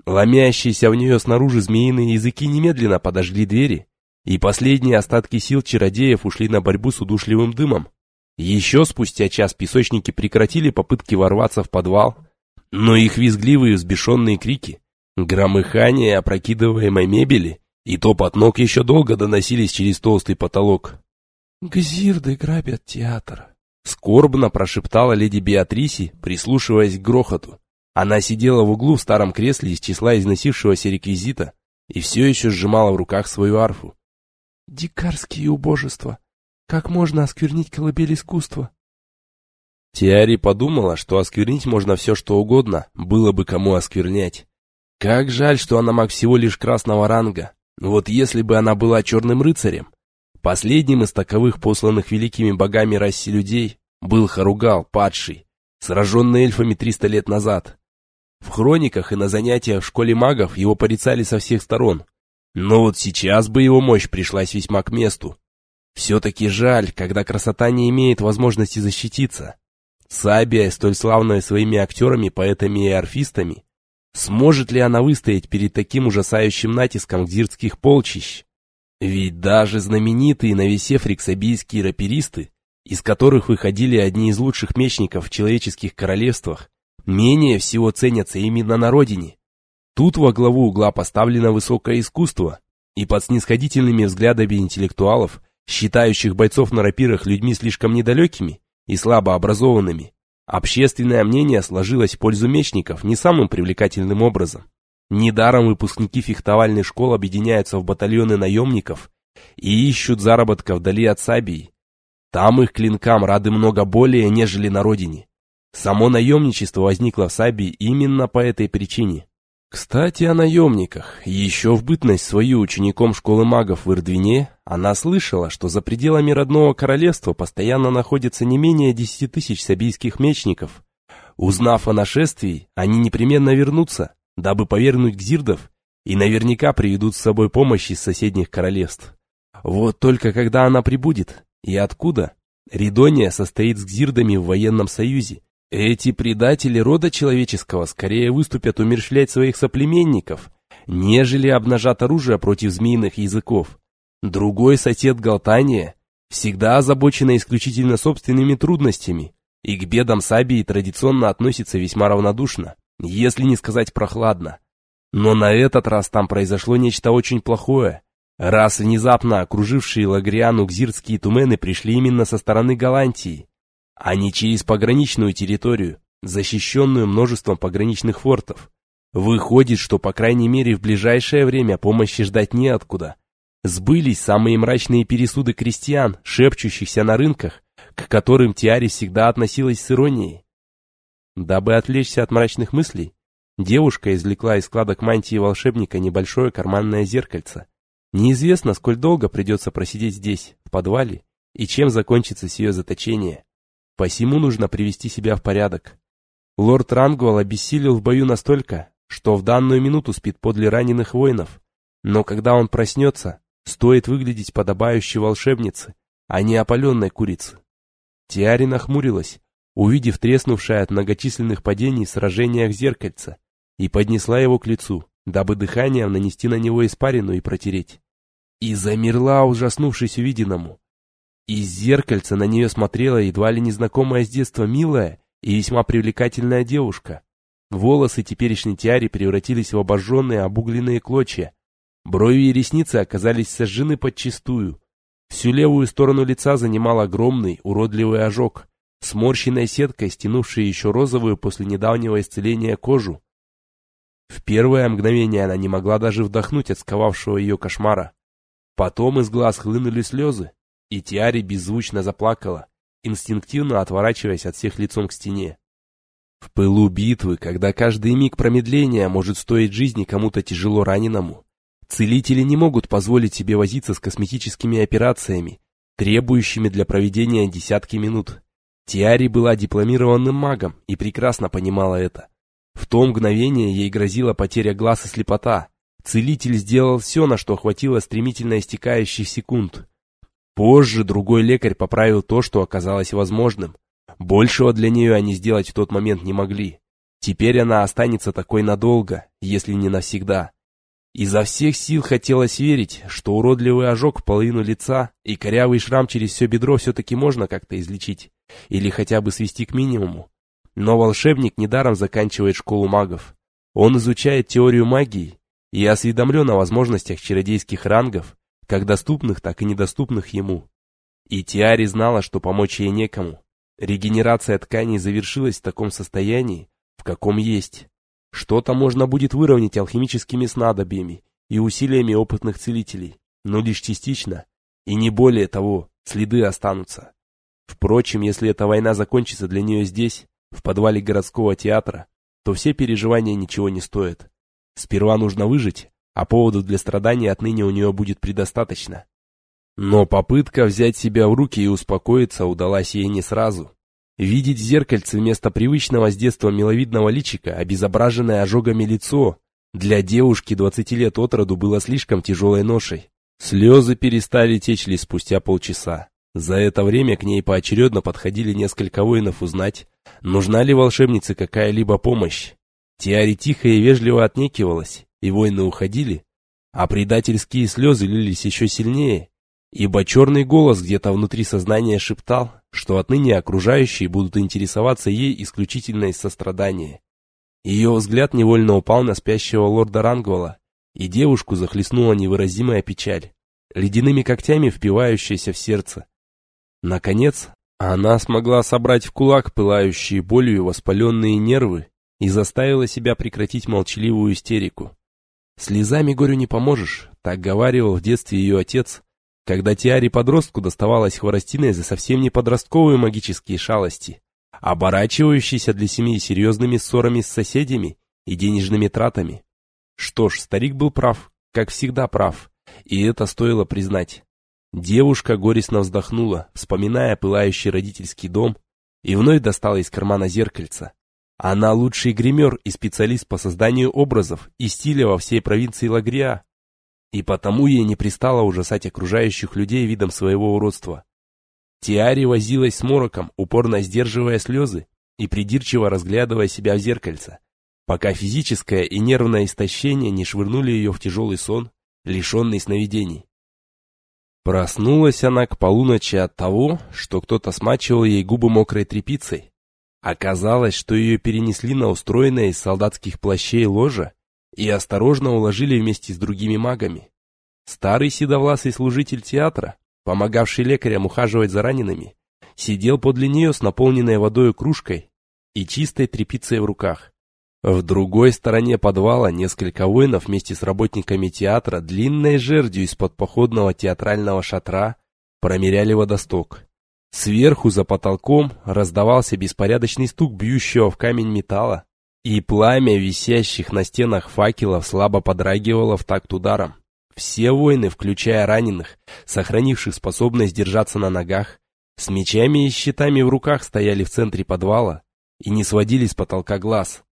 Ломящиеся в нее снаружи змеиные языки немедленно подожгли двери, и последние остатки сил чародеев ушли на борьбу с удушливым дымом. Еще спустя час песочники прекратили попытки ворваться в подвал, но их визгливые взбешенные крики, громыхание опрокидываемой мебели и топот ног еще долго доносились через толстый потолок. «Гзирды грабят театр», — скорбно прошептала леди Беатриси, прислушиваясь к грохоту. Она сидела в углу в старом кресле из числа износившегося реквизита и все еще сжимала в руках свою арфу. «Дикарские убожества! Как можно осквернить колыбель искусства? Тиари подумала, что осквернить можно все что угодно, было бы кому осквернять. Как жаль, что она маг всего лишь красного ранга. Вот если бы она была черным рыцарем. Последним из таковых посланных великими богами расе людей был Харугал, падший, сраженный эльфами 300 лет назад. В хрониках и на занятиях в школе магов его порицали со всех сторон. Но вот сейчас бы его мощь пришлась весьма к месту. Все-таки жаль, когда красота не имеет возможности защититься. Сабия, столь славная своими актерами, поэтами и орфистами, сможет ли она выстоять перед таким ужасающим натиском гзиртских полчищ? Ведь даже знаменитые на весе фриксабийские раперисты, из которых выходили одни из лучших мечников в человеческих королевствах, менее всего ценятся именно на родине. Тут во главу угла поставлено высокое искусство, и под снисходительными взглядами интеллектуалов, считающих бойцов на рапирах людьми слишком недалекими и слабо образованными, общественное мнение сложилось в пользу мечников не самым привлекательным образом. Недаром выпускники фехтовальной школ объединяются в батальоны наемников и ищут заработка вдали от Сабии. Там их клинкам рады много более, нежели на родине. Само наемничество возникло в Сабии именно по этой причине. Кстати, о наемниках. Еще в бытность свою учеником школы магов в Ирдвине она слышала, что за пределами родного королевства постоянно находится не менее десяти тысяч сабийских мечников. Узнав о нашествии, они непременно вернутся, дабы повернуть гзирдов, и наверняка приведут с собой помощь из соседних королевств. Вот только когда она прибудет, и откуда? Ридония состоит с гзирдами в военном союзе, эти предатели рода человеческого скорее выступят умершлять своих соплеменников, нежели обнажат оружие против змеиных языков. Другой сосед Галтания всегда озабочена исключительно собственными трудностями, и к бедам Сабии традиционно относится весьма равнодушно, если не сказать прохладно. Но на этот раз там произошло нечто очень плохое. Раз внезапно окружившие Лагриану гзирские тумены пришли именно со стороны Голландии, а не через пограничную территорию, защищенную множеством пограничных фортов. Выходит, что по крайней мере в ближайшее время помощи ждать неоткуда. Сбылись самые мрачные пересуды крестьян, шепчущихся на рынках, к которым Тиари всегда относилась с иронией. Дабы отвлечься от мрачных мыслей, девушка извлекла из складок мантии волшебника небольшое карманное зеркальце. Неизвестно, сколь долго придется просидеть здесь, в подвале, и чем закончится сие заточение. Посему нужно привести себя в порядок. Лорд Рангвал обессилел в бою настолько, что в данную минуту спит подле раненых воинов. Но когда он проснется, стоит выглядеть подобающей волшебнице, а не опаленной курице. Тиари нахмурилась, увидев треснувшее от многочисленных падений сражение зеркальца, и поднесла его к лицу, дабы дыханием нанести на него испарину и протереть. И замерла, ужаснувшись увиденному. Из зеркальца на нее смотрела едва ли незнакомая с детства милая и весьма привлекательная девушка. Волосы теперешней тиари превратились в обожженные обугленные клочья. Брови и ресницы оказались сожжены подчистую. Всю левую сторону лица занимал огромный, уродливый ожог, сморщенной сеткой, стянувшей еще розовую после недавнего исцеления кожу. В первое мгновение она не могла даже вдохнуть от сковавшего ее кошмара. Потом из глаз хлынули слезы, и Тиари беззвучно заплакала, инстинктивно отворачиваясь от всех лицом к стене. В пылу битвы, когда каждый миг промедления может стоить жизни кому-то тяжело раненому, целители не могут позволить себе возиться с косметическими операциями, требующими для проведения десятки минут. Тиари была дипломированным магом и прекрасно понимала это. В то мгновение ей грозила потеря глаз и слепота. Целитель сделал все, на что хватило стремительно истекающих секунд. Позже другой лекарь поправил то, что оказалось возможным. Большего для нее они сделать в тот момент не могли. Теперь она останется такой надолго, если не навсегда. Изо всех сил хотелось верить, что уродливый ожог половину лица и корявый шрам через все бедро все-таки можно как-то излечить, или хотя бы свести к минимуму. Но волшебник недаром заканчивает школу магов. Он изучает теорию магии и осведомлен о возможностях чародейских рангов, как доступных, так и недоступных ему. И Тиари знала, что помочь ей некому. Регенерация тканей завершилась в таком состоянии, в каком есть. Что-то можно будет выровнять алхимическими снадобьями и усилиями опытных целителей, но лишь частично, и не более того, следы останутся. Впрочем, если эта война закончится для нее здесь, в подвале городского театра, то все переживания ничего не стоят. Сперва нужно выжить, а поводов для страданий отныне у нее будет предостаточно. Но попытка взять себя в руки и успокоиться удалась ей не сразу. Видеть в зеркальце вместо привычного с детства миловидного личика обезображенное ожогами лицо для девушки 20 лет от роду было слишком тяжелой ношей. Слезы перестали течь лишь спустя полчаса. За это время к ней поочередно подходили несколько воинов узнать, нужна ли волшебнице какая-либо помощь. Тиари тихо и вежливо отнекивалась, и воины уходили, а предательские слезы лились еще сильнее, ибо черный голос где-то внутри сознания шептал, что отныне окружающие будут интересоваться ей исключительно из сострадания. Ее взгляд невольно упал на спящего лорда Рангвала, и девушку захлестнула невыразимая печаль, ледяными когтями впивающаяся в сердце. Наконец, она смогла собрать в кулак пылающие болью воспаленные нервы и заставила себя прекратить молчаливую истерику. Слезами горю не поможешь, так говаривал в детстве ее отец, когда Тиаре подростку доставалась хворостиной за совсем не подростковые магические шалости, оборачивающиеся для семьи серьезными ссорами с соседями и денежными тратами. Что ж, старик был прав, как всегда прав, и это стоило признать. Девушка горестно вздохнула, вспоминая пылающий родительский дом, и вновь достала из кармана зеркальце. Она лучший гример и специалист по созданию образов и стиля во всей провинции Лагриа. И потому ей не пристало ужасать окружающих людей видом своего уродства. Тиари возилась с мороком, упорно сдерживая слезы и придирчиво разглядывая себя в зеркальце, пока физическое и нервное истощение не швырнули ее в тяжелый сон, лишенный сновидений. Проснулась она к полуночи от того, что кто-то смачивал ей губы мокрой тряпицей, Оказалось, что ее перенесли на устроенное из солдатских плащей ложе и осторожно уложили вместе с другими магами. Старый седовласый служитель театра, помогавший лекарям ухаживать за ранеными, сидел подле нее с наполненной водой кружкой и чистой тряпицей в руках. В другой стороне подвала несколько воинов вместе с работниками театра длинной жердью из-под походного театрального шатра промеряли водосток. Сверху за потолком раздавался беспорядочный стук бьющего в камень металла, и пламя висящих на стенах факелов слабо подрагивало в такт ударом. Все воины, включая раненых, сохранивших способность держаться на ногах, с мечами и щитами в руках стояли в центре подвала и не сводили с потолка глаз.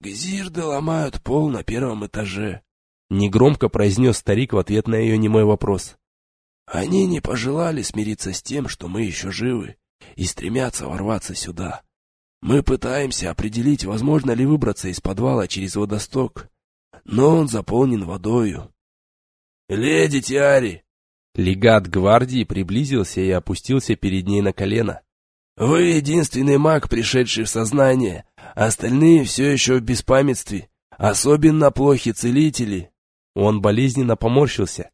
«Гзирды ломают пол на первом этаже», — негромко произнес старик в ответ на ее немой вопрос. Они не пожелали смириться с тем, что мы еще живы, и стремятся ворваться сюда. Мы пытаемся определить, возможно ли выбраться из подвала через водосток, но он заполнен водою. «Леди Тиари!» Легат гвардии приблизился и опустился перед ней на колено. «Вы единственный маг, пришедший в сознание, остальные все еще в беспамятстве, особенно плохи целители». Он болезненно поморщился,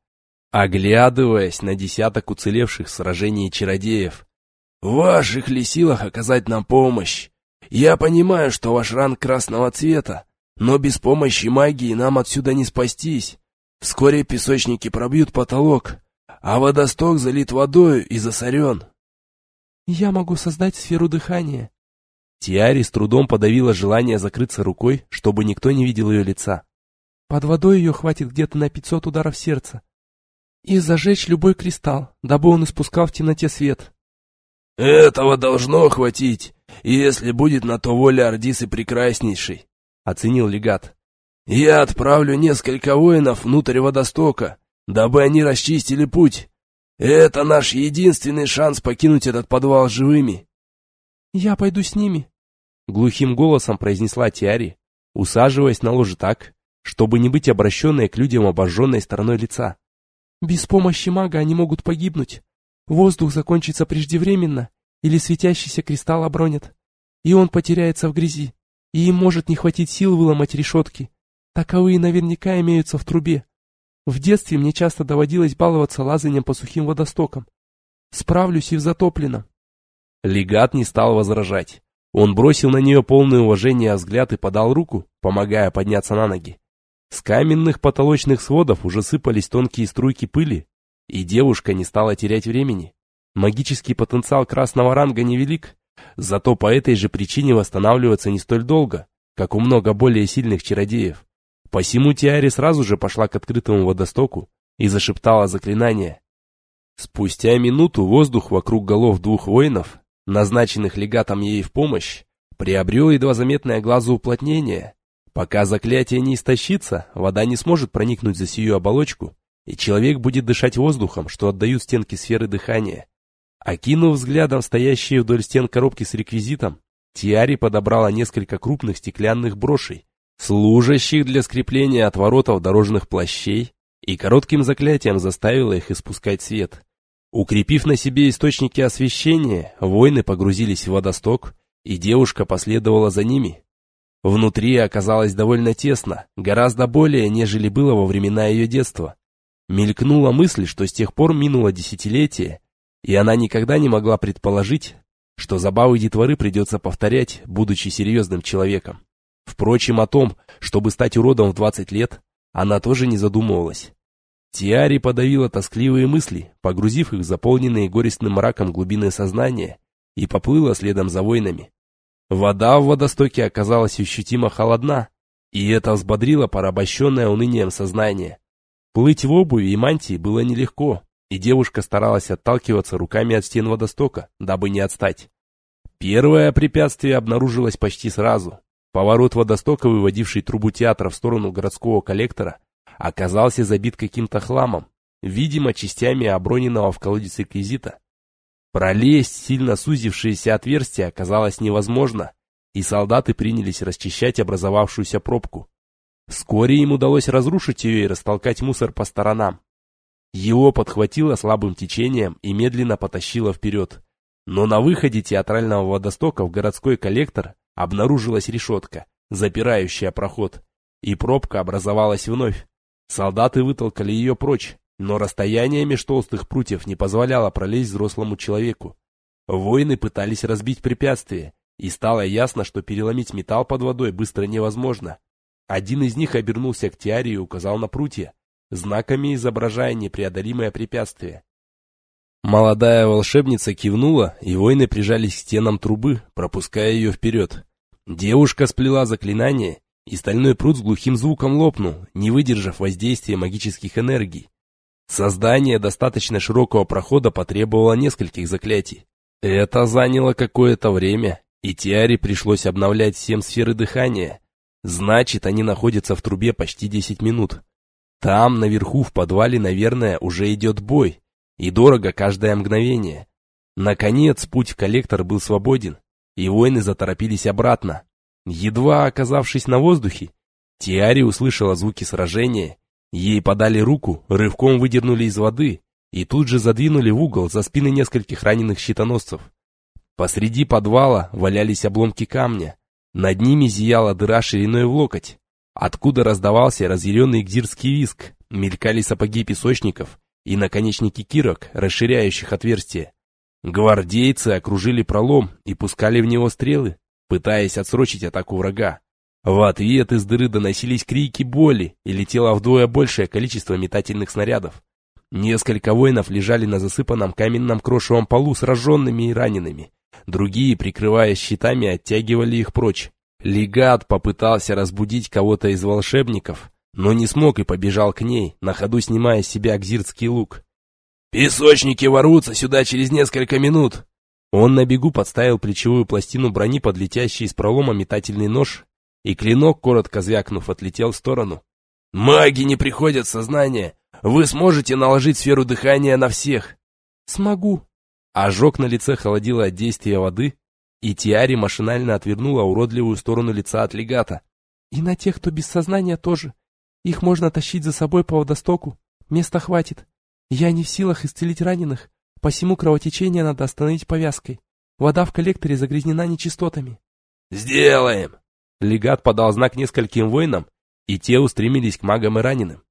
оглядываясь на десяток уцелевших в сражении чародеев. «В ваших ли силах оказать нам помощь? Я понимаю, что ваш ранг красного цвета, но без помощи магии нам отсюда не спастись. Вскоре песочники пробьют потолок, а водосток залит водою и засорен». «Я могу создать сферу дыхания». Тиари с трудом подавила желание закрыться рукой, чтобы никто не видел ее лица. «Под водой ее хватит где-то на пятьсот ударов сердца и зажечь любой кристалл, дабы он испускал в темноте свет. «Этого должно хватить, если будет на то воля Ордисы Прекраснейшей», — оценил легат. «Я отправлю несколько воинов внутрь водостока, дабы они расчистили путь. Это наш единственный шанс покинуть этот подвал живыми». «Я пойду с ними», — глухим голосом произнесла Тиари, усаживаясь на ложе так, чтобы не быть обращенной к людям обожженной стороной лица. Без помощи мага они могут погибнуть. Воздух закончится преждевременно, или светящийся кристалл обронят, и он потеряется в грязи, и им может не хватить сил выломать решетки. Таковые наверняка имеются в трубе. В детстве мне часто доводилось баловаться лазанием по сухим водостокам. Справлюсь и в затопленном. Легат не стал возражать. Он бросил на нее полное уважение взгляд и подал руку, помогая подняться на ноги. С каменных потолочных сводов уже сыпались тонкие струйки пыли, и девушка не стала терять времени. Магический потенциал красного ранга невелик, зато по этой же причине восстанавливаться не столь долго, как у много более сильных чародеев. Посему Тиари сразу же пошла к открытому водостоку и зашептала заклинание. Спустя минуту воздух вокруг голов двух воинов, назначенных легатом ей в помощь, приобрел едва заметное глазу уплотнение, Пока заклятие не истощится, вода не сможет проникнуть за сию оболочку и человек будет дышать воздухом, что отдают стенки сферы дыхания. Окинув взглядом стоящие вдоль стен коробки с реквизитом, Тиари подобрала несколько крупных стеклянных брошей, служащих для скрепления отворотов дорожных плащей, и коротким заклятием заставила их испускать свет. Укрепив на себе источники освещения, воины погрузились в водосток, и девушка последовала за ними. Внутри оказалось довольно тесно, гораздо более, нежели было во времена ее детства. Мелькнула мысль, что с тех пор минуло десятилетие, и она никогда не могла предположить, что забавы детворы придется повторять, будучи серьезным человеком. Впрочем, о том, чтобы стать уродом в 20 лет, она тоже не задумывалась. Тиари подавила тоскливые мысли, погрузив их в заполненные горестным мраком глубины сознания, и поплыла следом за воинами. Вода в водостоке оказалась ощутимо холодна, и это взбодрило порабощенное унынием сознание. Плыть в обуви и мантии было нелегко, и девушка старалась отталкиваться руками от стен водостока, дабы не отстать. Первое препятствие обнаружилось почти сразу. Поворот водостока, выводивший трубу театра в сторону городского коллектора, оказался забит каким-то хламом, видимо, частями оброненного в колодец реквизита. Пролезть сильно сузившееся отверстие оказалось невозможно, и солдаты принялись расчищать образовавшуюся пробку. Вскоре им удалось разрушить ее и растолкать мусор по сторонам. Его подхватило слабым течением и медленно потащило вперед. Но на выходе театрального водостока в городской коллектор обнаружилась решетка, запирающая проход, и пробка образовалась вновь. Солдаты вытолкали ее прочь, но расстояние меж толстых прутьев не позволяло пролезть взрослому человеку. Воины пытались разбить препятствие, и стало ясно, что переломить металл под водой быстро невозможно. Один из них обернулся к Тиаре и указал на прутья, знаками изображая непреодолимое препятствие. Молодая волшебница кивнула, и воины прижались к стенам трубы, пропуская ее вперед. Девушка сплела заклинание, и стальной пруд с глухим звуком лопнул, не выдержав воздействия магических энергий. Создание достаточно широкого прохода потребовало нескольких заклятий. Это заняло какое-то время, и Тиаре пришлось обновлять всем сферы дыхания. Значит, они находятся в трубе почти 10 минут. Там, наверху, в подвале, наверное, уже идет бой, и дорого каждое мгновение. Наконец, путь в коллектор был свободен, и воины заторопились обратно. Едва оказавшись на воздухе, Тиари услышала звуки сражения Ей подали руку, рывком выдернули из воды и тут же задвинули в угол за спины нескольких раненых щитоносцев. Посреди подвала валялись обломки камня. Над ними зияла дыра шириной в локоть, откуда раздавался разъяренный гдирский виск, мелькали сапоги песочников и наконечники кирок, расширяющих отверстие. Гвардейцы окружили пролом и пускали в него стрелы, пытаясь отсрочить атаку врага. В ответ из дыры доносились крики боли и летело вдвое большее количество метательных снарядов. Несколько воинов лежали на засыпанном каменном крошевом полу сраженными и ранеными. Другие, прикрываясь щитами, оттягивали их прочь. Легат попытался разбудить кого-то из волшебников, но не смог и побежал к ней, на ходу снимая с себя гзирский лук. «Песочники ворвутся сюда через несколько минут!» Он на бегу подставил плечевую пластину брони под летящий из пролома метательный нож и клинок, коротко звякнув, отлетел в сторону. «Маги не приходят в сознание! Вы сможете наложить сферу дыхания на всех!» «Смогу!» Ожог на лице холодило от действия воды, и Тиари машинально отвернула уродливую сторону лица от легата. «И на тех, кто без сознания, тоже. Их можно тащить за собой по водостоку. Места хватит. Я не в силах исцелить раненых, посему кровотечение надо остановить повязкой. Вода в коллекторе загрязнена нечистотами». «Сделаем!» Легат подал знак нескольким воинам, и те устремились к магам и раненым.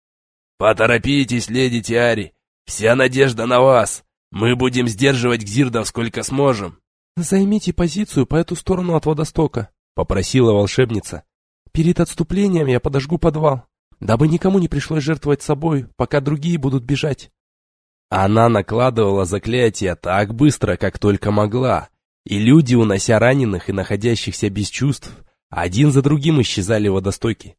«Поторопитесь, леди Тиари! Вся надежда на вас! Мы будем сдерживать гзирдов сколько сможем!» «Займите позицию по эту сторону от водостока», — попросила волшебница. «Перед отступлением я подожгу подвал, дабы никому не пришлось жертвовать собой, пока другие будут бежать». Она накладывала заклятия так быстро, как только могла, и люди, унося раненых и находящихся без чувств, один за другим исчезали водостоки.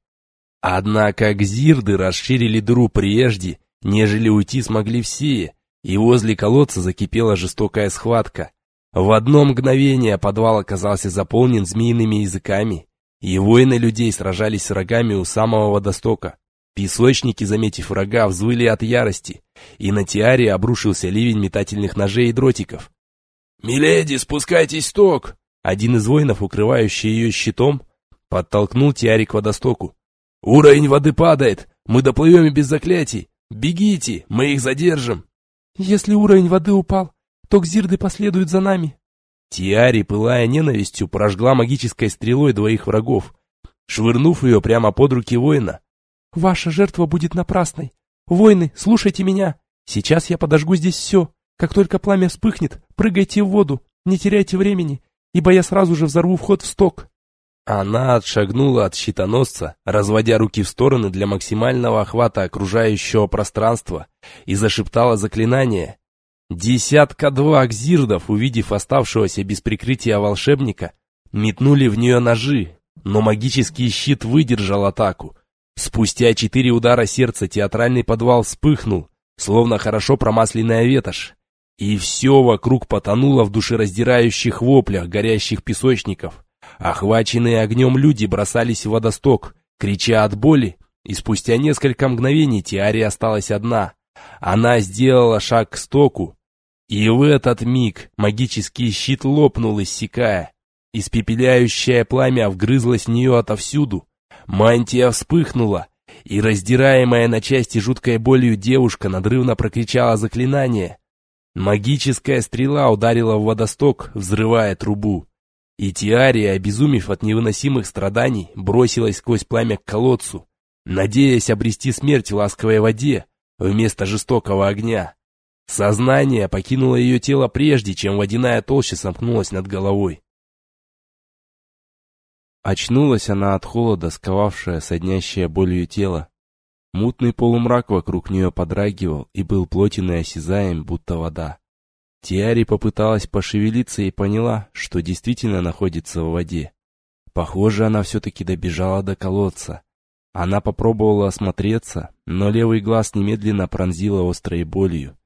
Однако гзирды расширили дыру прежде, нежели уйти смогли все, и возле колодца закипела жестокая схватка. В одно мгновение подвал оказался заполнен змеиными языками, и воины людей сражались с врагами у самого водостока. Песочники, заметив врага, взвыли от ярости, и на Тиаре обрушился ливень метательных ножей и дротиков. «Миледи, спускайтесь в ток!» Один из воинов, укрывающий ее щитом, подтолкнул Тиари к водостоку. «Уровень воды падает! Мы доплывем и без заклятий! Бегите, мы их задержим!» «Если уровень воды упал, то Кзирды последуют за нами!» Тиари, пылая ненавистью, прожгла магической стрелой двоих врагов, швырнув ее прямо под руки воина. Ваша жертва будет напрасной. Воины, слушайте меня. Сейчас я подожгу здесь все. Как только пламя вспыхнет, прыгайте в воду, не теряйте времени, ибо я сразу же взорву вход в сток. Она отшагнула от щитоносца, разводя руки в стороны для максимального охвата окружающего пространства, и зашептала заклинание. Десятка-два кзирдов, увидев оставшегося без прикрытия волшебника, метнули в нее ножи, но магический щит выдержал атаку, Спустя четыре удара сердца театральный подвал вспыхнул, словно хорошо промасленная ветошь. И все вокруг потонуло в душераздирающих воплях горящих песочников. Охваченные огнем люди бросались в водосток, крича от боли, и спустя несколько мгновений Тиари осталась одна. Она сделала шаг к стоку, и в этот миг магический щит лопнул, иссякая. Испепеляющее пламя вгрызлось в нее отовсюду, Мантия вспыхнула, и раздираемая на части жуткой болью девушка надрывно прокричала заклинание. Магическая стрела ударила в водосток, взрывая трубу. И Тиария, обезумев от невыносимых страданий, бросилась сквозь пламя к колодцу, надеясь обрести смерть в ласковой воде вместо жестокого огня. Сознание покинуло ее тело прежде, чем водяная толща сомкнулась над головой. Очнулась она от холода, сковавшая соднящее болью тело. Мутный полумрак вокруг нее подрагивал и был плотен и осязаем, будто вода. Тиари попыталась пошевелиться и поняла, что действительно находится в воде. Похоже, она все-таки добежала до колодца. Она попробовала осмотреться, но левый глаз немедленно пронзила острой болью.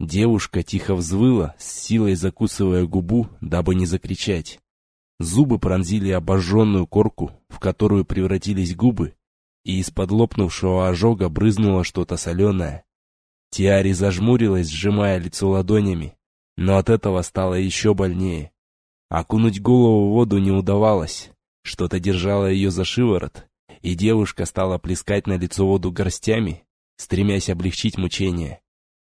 Девушка тихо взвыла, с силой закусывая губу, дабы не закричать. Зубы пронзили обожженную корку, в которую превратились губы, и из-под лопнувшего ожога брызнуло что-то соленое. Тиари зажмурилась, сжимая лицо ладонями, но от этого стало еще больнее. Окунуть голову в воду не удавалось, что-то держало ее за шиворот, и девушка стала плескать на лицо воду горстями, стремясь облегчить мучение.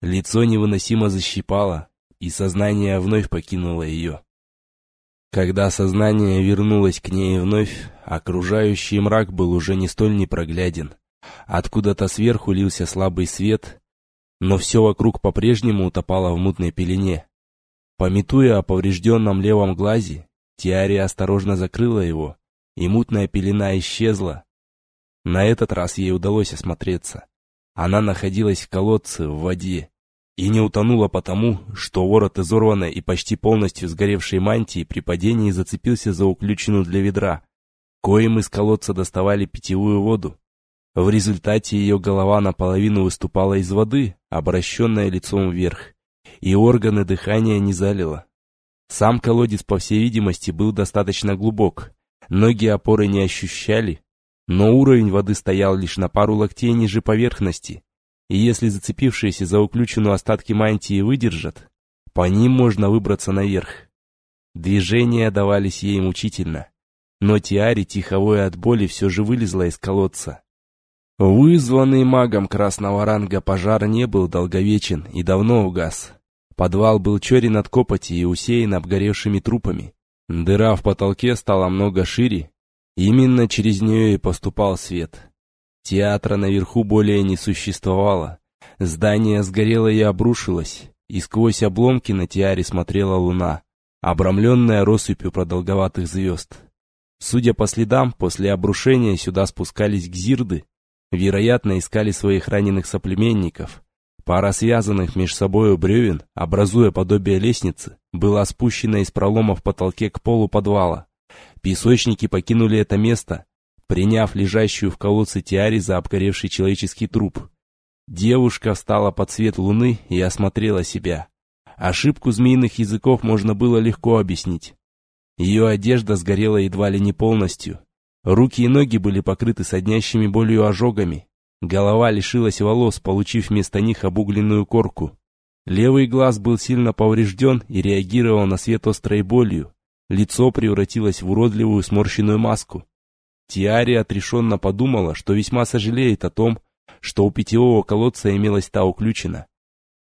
Лицо невыносимо защипало, и сознание вновь покинуло ее. Когда сознание вернулось к ней вновь, окружающий мрак был уже не столь непрогляден. Откуда-то сверху лился слабый свет, но все вокруг по-прежнему утопало в мутной пелене. Пометуя о поврежденном левом глазе, Тиария осторожно закрыла его, и мутная пелена исчезла. На этот раз ей удалось осмотреться. Она находилась в колодце, в воде, и не утонула потому, что ворот изорванной и почти полностью сгоревшей мантии при падении зацепился за уключину для ведра, коим из колодца доставали питьевую воду. В результате ее голова наполовину выступала из воды, обращенная лицом вверх, и органы дыхания не залило. Сам колодец, по всей видимости, был достаточно глубок, ноги опоры не ощущали, но уровень воды стоял лишь на пару локтей ниже поверхности, и если зацепившиеся за уключенную остатки мантии выдержат, по ним можно выбраться наверх. Движения давались ей мучительно, но Тиари, тиховой от боли, все же вылезла из колодца. Вызванный магом красного ранга пожар не был долговечен и давно угас. Подвал был черен от копоти и усеян обгоревшими трупами. Дыра в потолке стала много шире, именно через нее и поступал свет. Театра наверху более не существовало. Здание сгорело и обрушилось, и сквозь обломки на тиаре смотрела луна, обрамленная россыпью продолговатых звезд. Судя по следам, после обрушения сюда спускались гзирды, вероятно, искали своих раненых соплеменников. Пара связанных между собой бревен, образуя подобие лестницы, была спущена из пролома в потолке к полу подвала. Песочники покинули это место, приняв лежащую в колодце Тиари за обгоревший человеческий труп. Девушка встала под свет луны и осмотрела себя. Ошибку змеиных языков можно было легко объяснить. Ее одежда сгорела едва ли не полностью. Руки и ноги были покрыты соднящими болью ожогами. Голова лишилась волос, получив вместо них обугленную корку. Левый глаз был сильно поврежден и реагировал на свет острой болью. Лицо превратилось в уродливую сморщенную маску. Тиари отрешенно подумала, что весьма сожалеет о том, что у питьевого колодца имелась та уключена.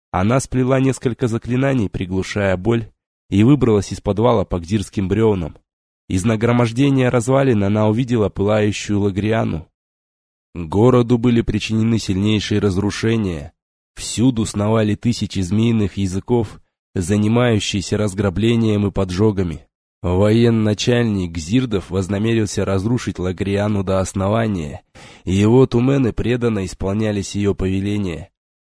Она сплела несколько заклинаний, приглушая боль, и выбралась из подвала по гдирским бревнам. Из нагромождения развалин она увидела пылающую Лагриану. Городу были причинены сильнейшие разрушения. Всюду сновали тысячи змеиных языков, занимающиеся разграблением и поджогами. Военачальник Зирдов вознамерился разрушить Лагриану до основания, и его тумены преданно исполнялись ее повеления.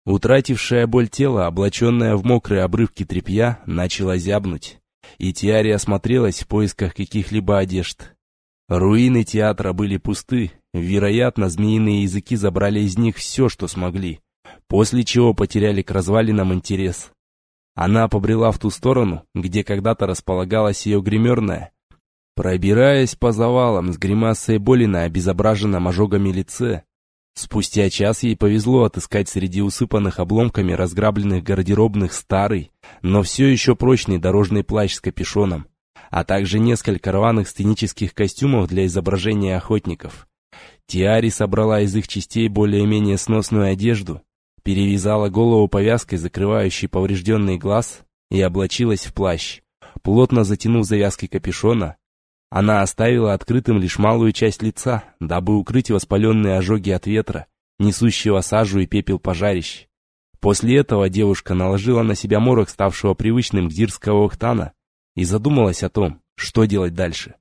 Утратившая боль тело, облаченная в мокрые обрывки тряпья, начала зябнуть, и Тиари осмотрелась в поисках каких-либо одежд. Руины театра были пусты, вероятно, змеиные языки забрали из них все, что смогли, после чего потеряли к развалинам интерес. Она побрела в ту сторону, где когда-то располагалась ее гримерная, пробираясь по завалам с гримасой боли на обезображенном ожогами лице, Спустя час ей повезло отыскать среди усыпанных обломками разграбленных гардеробных старый, но все еще прочный дорожный плащ с капюшоном, а также несколько рваных сценических костюмов для изображения охотников. Тиари собрала из их частей более-менее сносную одежду, перевязала голову повязкой, закрывающей поврежденный глаз, и облачилась в плащ. Плотно затянув завязки капюшона, она оставила открытым лишь малую часть лица, дабы укрыть воспаленные ожоги от ветра, несущего сажу и пепел пожарищ. После этого девушка наложила на себя морок, ставшего привычным гдирского охтана, и задумалась о том, что делать дальше.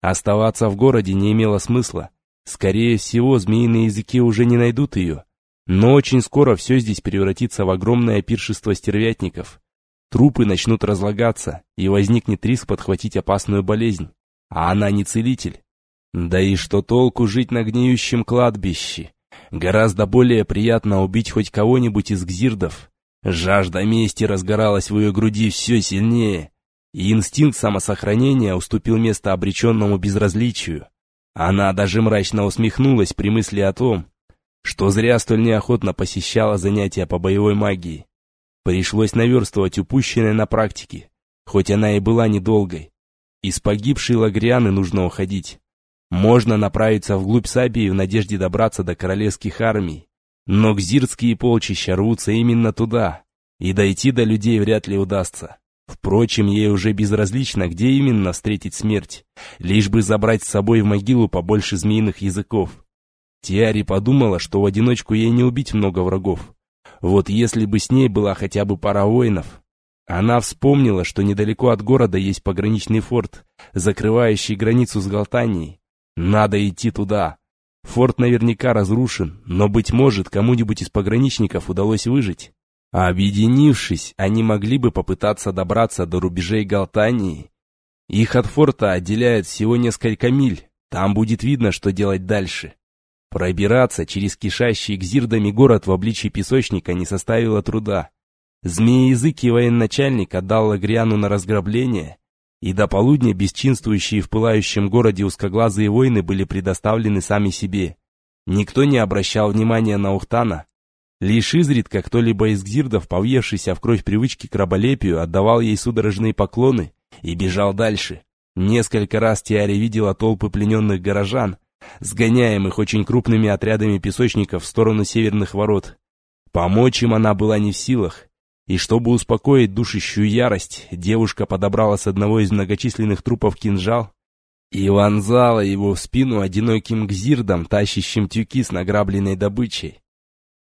Оставаться в городе не имело смысла. Скорее всего, змеиные языки уже не найдут ее. Но очень скоро все здесь превратится в огромное пиршество стервятников. Трупы начнут разлагаться, и возникнет риск подхватить опасную болезнь а она не целитель. Да и что толку жить на гниющем кладбище? Гораздо более приятно убить хоть кого-нибудь из гзирдов. Жажда мести разгоралась в ее груди все сильнее, и инстинкт самосохранения уступил место обреченному безразличию. Она даже мрачно усмехнулась при мысли о том, что зря столь неохотно посещала занятия по боевой магии. Пришлось наверстывать упущенное на практике, хоть она и была недолгой. Из погибшей Лагрианы нужно уходить. Можно направиться вглубь Сабии в надежде добраться до королевских армий. Но гзирские полчища рвутся именно туда, и дойти до людей вряд ли удастся. Впрочем, ей уже безразлично, где именно встретить смерть, лишь бы забрать с собой в могилу побольше змеиных языков. Тиари подумала, что в одиночку ей не убить много врагов. Вот если бы с ней была хотя бы пара воинов, она вспомнила, что недалеко от города есть пограничный форт, закрывающий границу с Галтанией. Надо идти туда. Форт наверняка разрушен, но, быть может, кому-нибудь из пограничников удалось выжить. А объединившись, они могли бы попытаться добраться до рубежей Галтании. Их от форта отделяет всего несколько миль, там будет видно, что делать дальше. Пробираться через кишащий гзирдами город в обличии песочника не составило труда. Змеязыкий военачальник отдал Лагриану на разграбление, и до полудня бесчинствующие в пылающем городе узкоглазые воины были предоставлены сами себе. Никто не обращал внимания на Ухтана. Лишь изредка кто-либо из гзирдов, повъевшийся в кровь привычки к раболепию, отдавал ей судорожные поклоны и бежал дальше. Несколько раз Тиари видела толпы плененных горожан, сгоняемых очень крупными отрядами песочников в сторону северных ворот. Помочь им она была не в силах, и чтобы успокоить душащую ярость, девушка подобрала с одного из многочисленных трупов кинжал и вонзала его в спину одиноким гзирдом, тащащим тюки с награбленной добычей.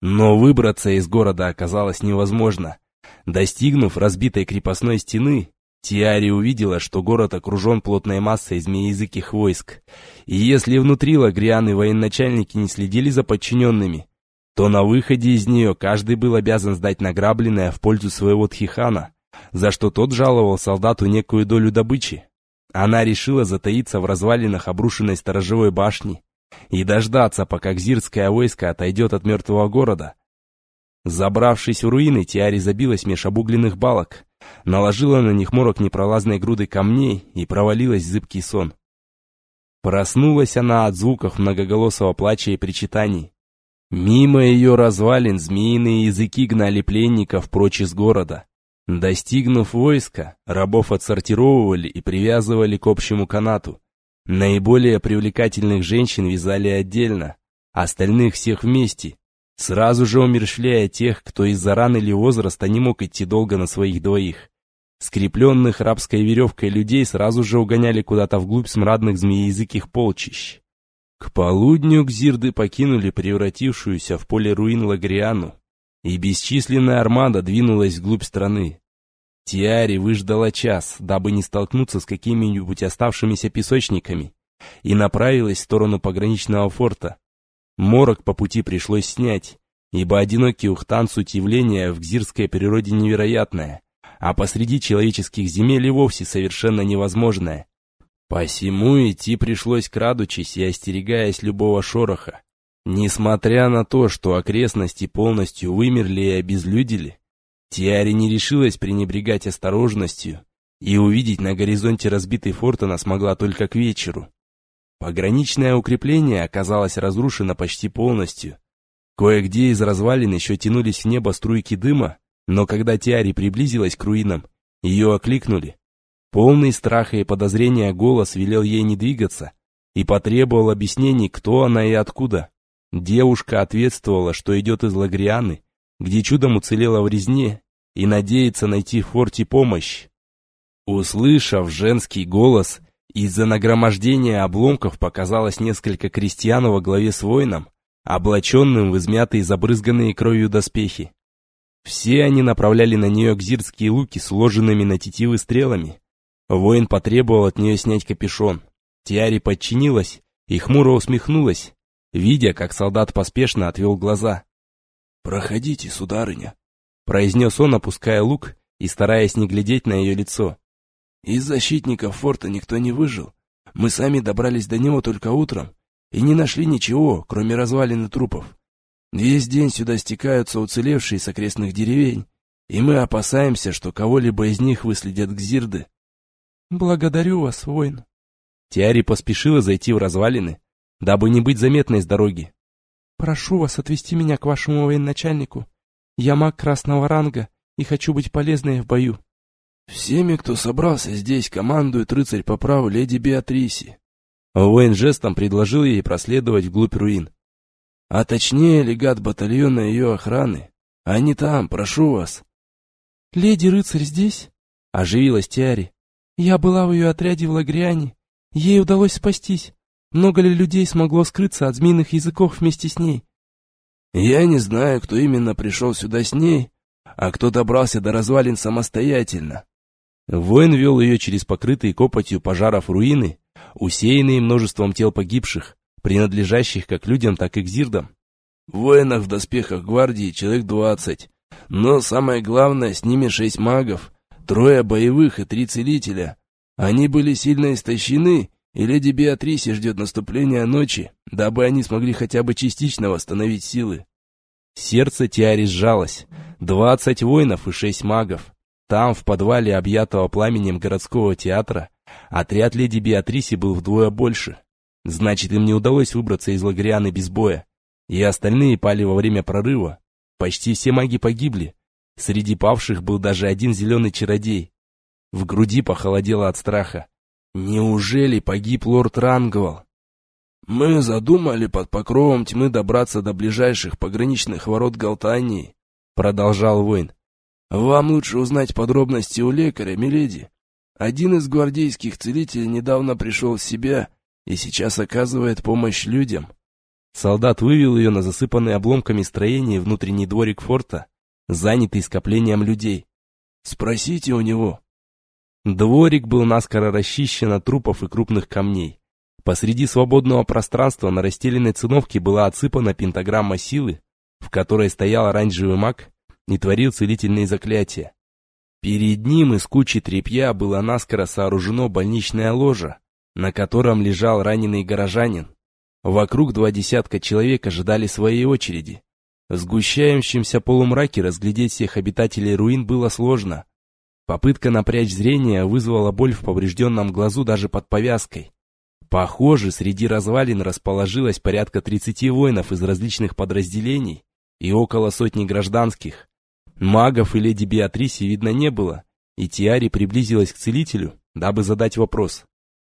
Но выбраться из города оказалось невозможно. Достигнув разбитой крепостной стены, Тиари увидела, что город окружен плотной массой змеязыких войск. И если внутри Лагрианы военачальники не следили за подчиненными, то на выходе из нее каждый был обязан сдать награбленное в пользу своего тхихана, за что тот жаловал солдату некую долю добычи. Она решила затаиться в развалинах обрушенной сторожевой башни и дождаться, пока гзирское войско отойдет от мертвого города. Забравшись в руины, Тиари забилась меж обугленных балок, наложила на них морок непролазной груды камней и провалилась в зыбкий сон. Проснулась она от звуков многоголосого плача и причитаний. Мимо ее развалин змеиные языки гнали пленников прочь из города. Достигнув войска, рабов отсортировывали и привязывали к общему канату. Наиболее привлекательных женщин вязали отдельно, остальных всех вместе, сразу же умершляя тех, кто из-за ран или возраста не мог идти долго на своих двоих. Скрепленных рабской веревкой людей сразу же угоняли куда-то вглубь смрадных змееязыких полчищ. К полудню Гзирды покинули превратившуюся в поле руин Лагриану, и бесчисленная армада двинулась вглубь страны. Тиари выждала час, дабы не столкнуться с какими-нибудь оставшимися песочниками, и направилась в сторону пограничного форта. Морок по пути пришлось снять, ибо одинокий ухтанцуть явление в гзирской природе невероятное, а посреди человеческих земель и вовсе совершенно невозможное. Посему идти пришлось крадучись и остерегаясь любого шороха. Несмотря на то, что окрестности полностью вымерли и обезлюдили, Тиари не решилась пренебрегать осторожностью, и увидеть на горизонте разбитый форт она смогла только к вечеру. Пограничное укрепление оказалось разрушено почти полностью. Кое-где из развалин еще тянулись в небо струйки дыма, но когда Тиари приблизилась к руинам, ее окликнули. Полный страха и подозрения голос велел ей не двигаться и потребовал объяснений, кто она и откуда. Девушка ответствовала, что идет из Лагрианы, где чудом уцелела в резне, и надеется найти в форте помощь. Услышав женский голос, из-за нагромождения обломков показалось несколько крестьян во главе с воином, облаченным в измятые забрызганные кровью доспехи. Все они направляли на нее гзирские луки, сложенными на тетивы стрелами. Воин потребовал от нее снять капюшон. Тиари подчинилась и хмуро усмехнулась, видя, как солдат поспешно отвел глаза. «Проходите, сударыня», — произнес он, опуская лук и стараясь не глядеть на ее лицо. «Из защитников форта никто не выжил. Мы сами добрались до него только утром и не нашли ничего, кроме развалин и трупов. Весь день сюда стекаются уцелевшие с окрестных деревень, и мы опасаемся, что кого-либо из них выследят гзирды». «Благодарю вас, воин». Тиари поспешила зайти в развалины, дабы не быть заметной с дороги. Прошу вас отвести меня к вашему военачальнику. Я маг красного ранга и хочу быть полезной в бою. Всеми, кто собрался здесь, командует рыцарь по праву леди Беатриси. Воин жестом предложил ей проследовать вглубь руин. А точнее, легат батальона ее охраны. Они там, прошу вас. Леди-рыцарь здесь? Оживилась Тиари. Я была в ее отряде в Лагриане. Ей удалось спастись. Много ли людей смогло скрыться от змеиных языков вместе с ней? Я не знаю, кто именно пришел сюда с ней, а кто добрался до развалин самостоятельно. Воин вел ее через покрытые копотью пожаров руины, усеянные множеством тел погибших, принадлежащих как людям, так и к зирдам. Воинов в доспехах гвардии человек двадцать, но самое главное, с ними шесть магов, трое боевых и три целителя. Они были сильно истощены и леди Беатрисе ждет наступления ночи, дабы они смогли хотя бы частично восстановить силы. Сердце Тиари сжалось. Двадцать воинов и шесть магов. Там, в подвале объятого пламенем городского театра, отряд леди Беатриси был вдвое больше. Значит, им не удалось выбраться из Лагрианы без боя. И остальные пали во время прорыва. Почти все маги погибли. Среди павших был даже один зеленый чародей. В груди похолодело от страха. Неужели погиб лорд Рангвал? Мы задумали под покровом тьмы добраться до ближайших пограничных ворот Галтании, продолжал воин. Вам лучше узнать подробности у лекаря, миледи. Один из гвардейских целителей недавно пришел в себя и сейчас оказывает помощь людям. Солдат вывел ее на засыпанный обломками строение внутренний дворик форта, занятый скоплением людей. Спросите у него, Дворик был наскоро расчищен от трупов и крупных камней. Посреди свободного пространства на расстеленной циновке была отсыпана пентаграмма силы, в которой стоял оранжевый маг и творил целительные заклятия. Перед ним из кучи тряпья было наскоро сооружено больничное ложе, на котором лежал раненый горожанин. Вокруг два десятка человек ожидали своей очереди. В сгущающемся полумраке разглядеть всех обитателей руин было сложно, Попытка напрячь зрение вызвала боль в поврежденном глазу даже под повязкой. Похоже, среди развалин расположилось порядка 30 воинов из различных подразделений и около сотни гражданских. Магов и леди Беатриси видно не было, и Тиари приблизилась к целителю, дабы задать вопрос.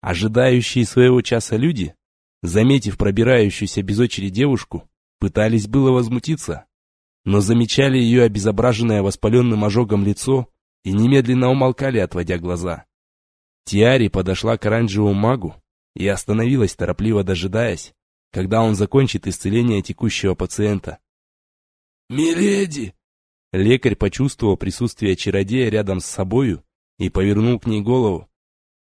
Ожидающие своего часа люди, заметив пробирающуюся без очереди девушку, пытались было возмутиться, но замечали ее обезображенное воспаленным ожогом лицо и немедленно умолкали, отводя глаза. Тиари подошла к оранжевому магу и остановилась, торопливо дожидаясь, когда он закончит исцеление текущего пациента. «Миледи!» Лекарь почувствовал присутствие чародея рядом с собою и повернул к ней голову.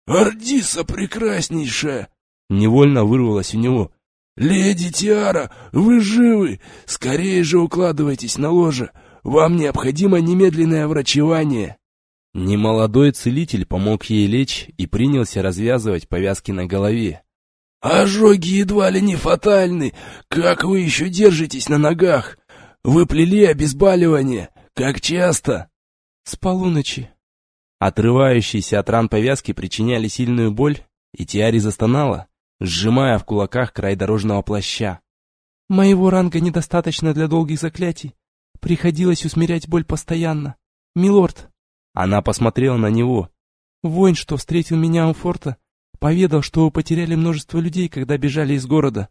«Ардиса прекраснейшая!» Невольно вырвалось у него. «Леди Тиара, вы живы! Скорее же укладывайтесь на ложе! Вам необходимо немедленное врачевание!» Немолодой целитель помог ей лечь и принялся развязывать повязки на голове. «Ожоги едва ли не фатальны! Как вы еще держитесь на ногах? Вы плели обезболивание. Как часто? С полуночи. Отрывающиеся от ран повязки причиняли сильную боль, и Тиари застонала, сжимая в кулаках край дорожного плаща. Моего ранга недостаточно для долгих заклятий. Приходилось усмирять боль постоянно. Милорд. Она посмотрела на него. Воин, что встретил меня у форта, поведал, что вы потеряли множество людей, когда бежали из города.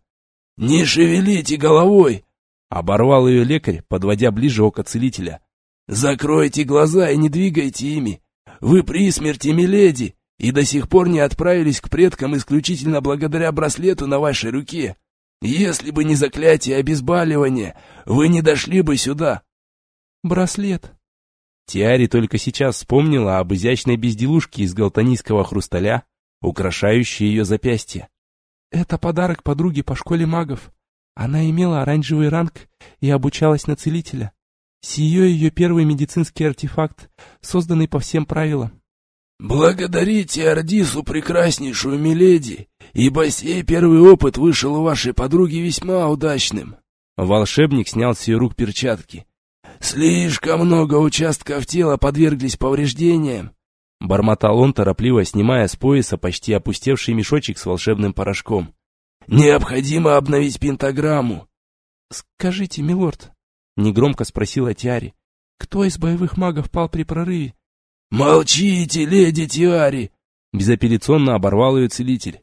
«Не шевелите головой!» Оборвал ее лекарь, подводя ближе око целителя. «Закройте глаза и не двигайте ими! Вы при смерти, миледи, и до сих пор не отправились к предкам исключительно благодаря браслету на вашей руке. Если бы не заклятие обезболивания, вы не дошли бы сюда». «Браслет». Тиари только сейчас вспомнила об изящной безделушке из галтанийского хрусталя, украшающей ее запястье. «Это подарок подруге по школе магов. Она имела оранжевый ранг и обучалась на целителя. Сие ее первый медицинский артефакт, созданный по всем правилам. «Благодарите Ардису прекраснейшую миледи, ибо сей первый опыт вышел у вашей подруги весьма удачным». Волшебник снял с ее рук перчатки. «Слишком много участков тела подверглись повреждениям». Бормотал он, торопливо снимая с пояса почти опустевший мешочек с волшебным порошком. Необходимо обновить пентаграмму. Скажите, милорд, негромко спросила Тиари, кто из боевых магов пал при прорыве? Молчите, леди Тиари, безапелляционно оборвал ее целитель.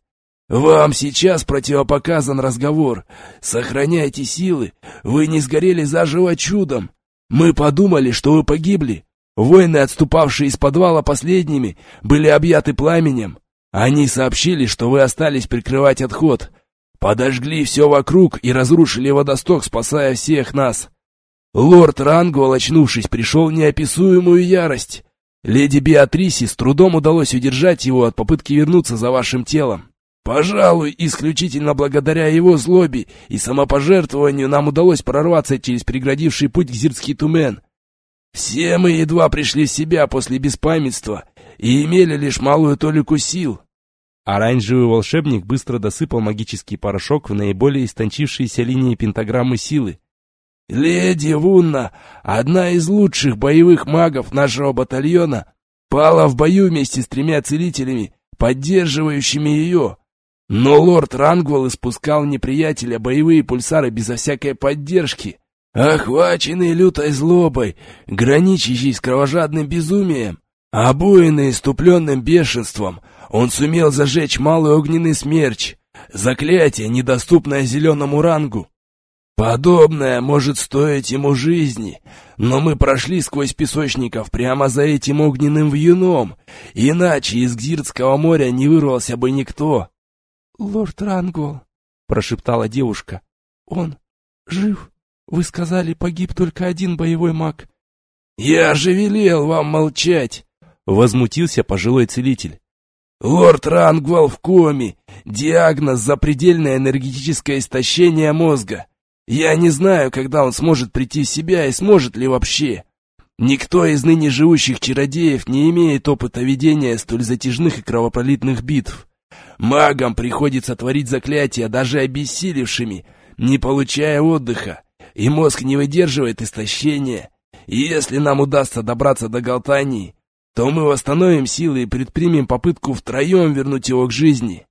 «Вам сейчас противопоказан разговор. Сохраняйте силы. Вы не сгорели заживо чудом. Мы подумали, что вы погибли. Воины, отступавшие из подвала последними, были объяты пламенем. Они сообщили, что вы остались прикрывать отход. Подожгли все вокруг и разрушили водосток, спасая всех нас. Лорд Рангвал, очнувшись, пришел в неописуемую ярость. Леди Беатрисе с трудом удалось удержать его от попытки вернуться за вашим телом. Пожалуй, исключительно благодаря его злобе и самопожертвованию нам удалось прорваться через преградивший путь к Зирцкий Тумен. Все мы едва пришли в себя после беспамятства и имели лишь малую толику сил. Оранжевый волшебник быстро досыпал магический порошок в наиболее истончившиеся линии пентаграммы силы. «Леди Вунна, одна из лучших боевых магов нашего батальона, пала в бою вместе с тремя целителями, поддерживающими ее. Но лорд Рангвал испускал неприятеля боевые пульсары безо всякой поддержки. Охваченный лютой злобой, граничащий с кровожадным безумием, обуянный иступленным бешенством — он сумел зажечь малый огненный смерч, заклятие, недоступное зеленому рангу. Подобное может стоить ему жизни, но мы прошли сквозь песочников прямо за этим огненным вьюном, иначе из Гзиртского моря не вырвался бы никто. — Лорд Рангол, — прошептала девушка, — он жив. Вы сказали, погиб только один боевой маг. — Я же велел вам молчать, — возмутился пожилой целитель. Лорд Рангвал в коме. Диагноз запредельное энергетическое истощение мозга. Я не знаю, когда он сможет прийти в себя и сможет ли вообще. Никто из ныне живущих чародеев не имеет опыта ведения столь затяжных и кровопролитных битв. Магам приходится творить заклятия, даже обессилевшими, не получая отдыха, и мозг не выдерживает истощения. И если нам удастся добраться до Галтании, то мы восстановим силы и предпримем попытку втроем вернуть его к жизни.